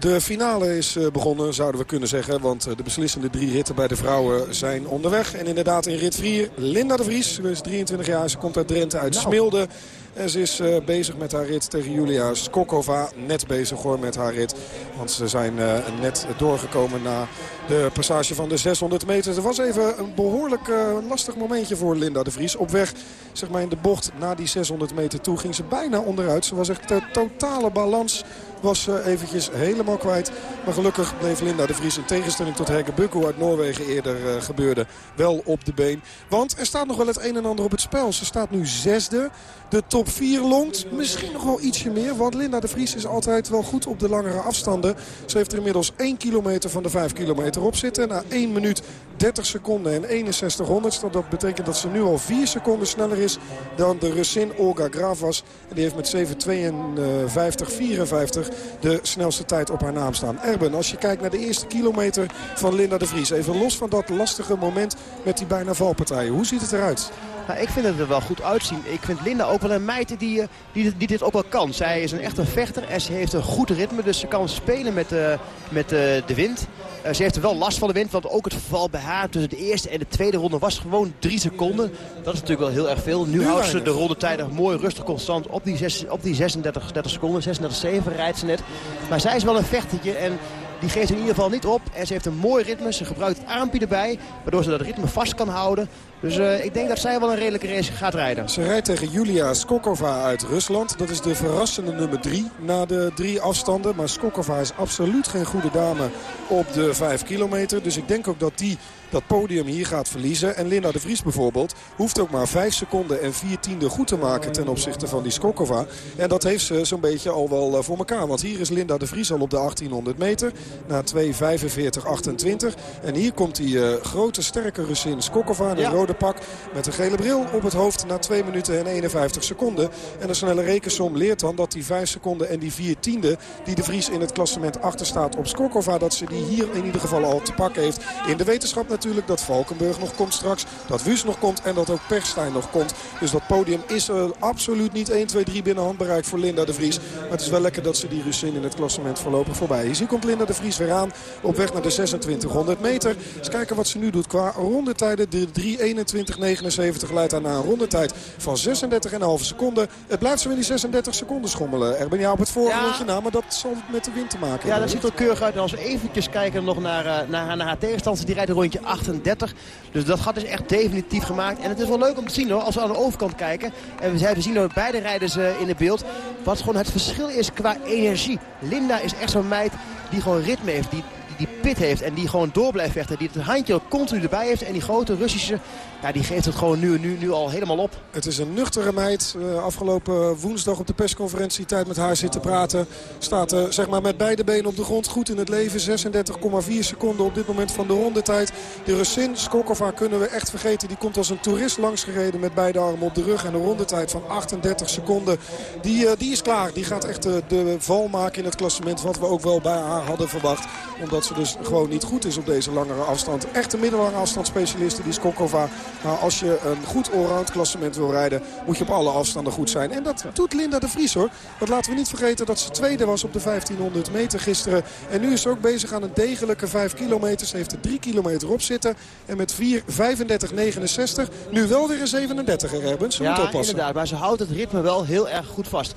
De finale is begonnen, zouden we kunnen zeggen. Want de beslissende drie ritten bij de vrouwen zijn onderweg. En inderdaad in rit 4, Linda de Vries. Ze is 23 jaar, ze komt uit Drenthe, uit nou. Smilde. En ze is uh, bezig met haar rit tegen Julia Skokova. Net bezig hoor met haar rit. Want ze zijn uh, net doorgekomen na de passage van de 600 meter. Er was even een behoorlijk uh, lastig momentje voor Linda de Vries. Op weg zeg maar in de bocht na die 600 meter toe ging ze bijna onderuit. Ze was echt de totale balans was uh, eventjes helemaal kwijt. Maar gelukkig bleef Linda de Vries in tegenstelling tot Herke Bukko uit Noorwegen eerder uh, gebeurde wel op de been. Want er staat nog wel het een en ander op het spel. Ze staat nu zesde. De top 4 longt misschien nog wel ietsje meer. Want Linda de Vries is altijd wel goed op de langere afstanden. Ze heeft er inmiddels 1 kilometer van de 5 kilometer op zitten. Na 1 minuut 30 seconden en 61 honderdste. Dat betekent dat ze nu al 4 seconden sneller is dan de Russin Olga Gravas. En die heeft met 7.52, 54 de snelste tijd op haar naam staan. Erben, als je kijkt naar de eerste kilometer van Linda de Vries. Even los van dat lastige moment met die bijna valpartijen. Hoe ziet het eruit? Nou, ik vind het er wel goed uitzien. Ik vind Linda ook wel een meid die, die, die dit ook wel kan. Zij is een echte vechter en ze heeft een goed ritme. Dus ze kan spelen met, uh, met uh, de wind. Uh, ze heeft er wel last van de wind. Want ook het verval bij haar tussen de eerste en de tweede ronde was gewoon drie seconden. Dat is natuurlijk wel heel erg veel. Nu houdt ze de rondetijden mooi rustig constant op die, zes, op die 36 30 seconden. 36,7 rijdt ze net. Maar zij is wel een vechtertje. En die geeft in ieder geval niet op. En ze heeft een mooi ritme. Ze gebruikt het erbij. Waardoor ze dat ritme vast kan houden. Dus uh, ik denk dat zij wel een redelijke race gaat rijden. Ze rijdt tegen Julia Skokova uit Rusland. Dat is de verrassende nummer 3 na de drie afstanden. Maar Skokova is absoluut geen goede dame op de 5 kilometer. Dus ik denk ook dat die dat podium hier gaat verliezen. En Linda de Vries bijvoorbeeld hoeft ook maar 5 seconden en 4 tiende goed te maken ten opzichte van die Skokova. En dat heeft ze zo'n beetje al wel voor elkaar. Want hier is Linda de Vries al op de 1800 meter. Na 2.45.28. En hier komt die uh, grote sterke Russin Skokova in ja. rode pak. Met een gele bril op het hoofd na 2 minuten en 51 seconden. En een snelle rekensom leert dan dat die 5 seconden en die 4 tiende... die de Vries in het klassement achter staat op Skokova... dat ze die hier in ieder geval al te pakken heeft. In de wetenschap natuurlijk dat Valkenburg nog komt straks. Dat Wus nog komt en dat ook Perstijn nog komt. Dus dat podium is er absoluut niet 1, 2, 3 binnen handbereik voor Linda de Vries. Maar het is wel lekker dat ze die Russin in het klassement voorlopig voorbij is. Hier komt Linda de Vries weer aan op weg naar de 2600 meter. Eens kijken wat ze nu doet qua rondetijden. De 3.21.79 leidt aan een rondetijd van 36,5 seconden. Het blijft zo in die 36 seconden schommelen. Er ben je op het vorige ja. na, maar dat zal met de wind te maken Ja, dat ziet er keurig uit. En als we eventjes kijken nog naar, uh, naar, naar haar tegenstander, die rijdt een rondje 38. Dus dat gat is echt definitief gemaakt. En het is wel leuk om te zien hoor, als we aan de overkant kijken. En we zijn zien door beide rijders uh, in het beeld. Wat gewoon het verschil is qua energie. Linda is echt zo'n meid die gewoon ritme heeft, die, die pit heeft en die gewoon door blijft vechten. Die het handje continu erbij heeft. En die grote Russische, ja, die geeft het gewoon nu, nu, nu al helemaal op. Het is een nuchtere meid. Uh, afgelopen woensdag op de persconferentie tijd met haar zitten praten. Staat zeg maar met beide benen op de grond goed in het leven. 36,4 seconden op dit moment van de rondetijd. De Russin Skokova kunnen we echt vergeten. Die komt als een toerist langsgereden met beide armen op de rug. En een rondetijd van 38 seconden. Die, uh, die is klaar. Die gaat echt de val maken in het klassement. Wat we ook wel bij haar hadden verwacht. Omdat ze dus gewoon niet goed is op deze langere afstand. Echt een middellange afstandsspecialiste die Skokova. Maar als je een goed allround klassement wil rijden, moet je op alle afstanden goed zijn. En dat doet Linda de Vries hoor. Want laten we niet vergeten dat ze tweede was op de 1500 meter gisteren. En nu is ze ook bezig aan een degelijke 5 kilometer. Ze heeft er 3 kilometer op zitten. En met 4, 35, 69. Nu wel weer een 37 er hebben. Ze ja, moet oppassen. inderdaad. Maar ze houdt het ritme wel heel erg goed vast.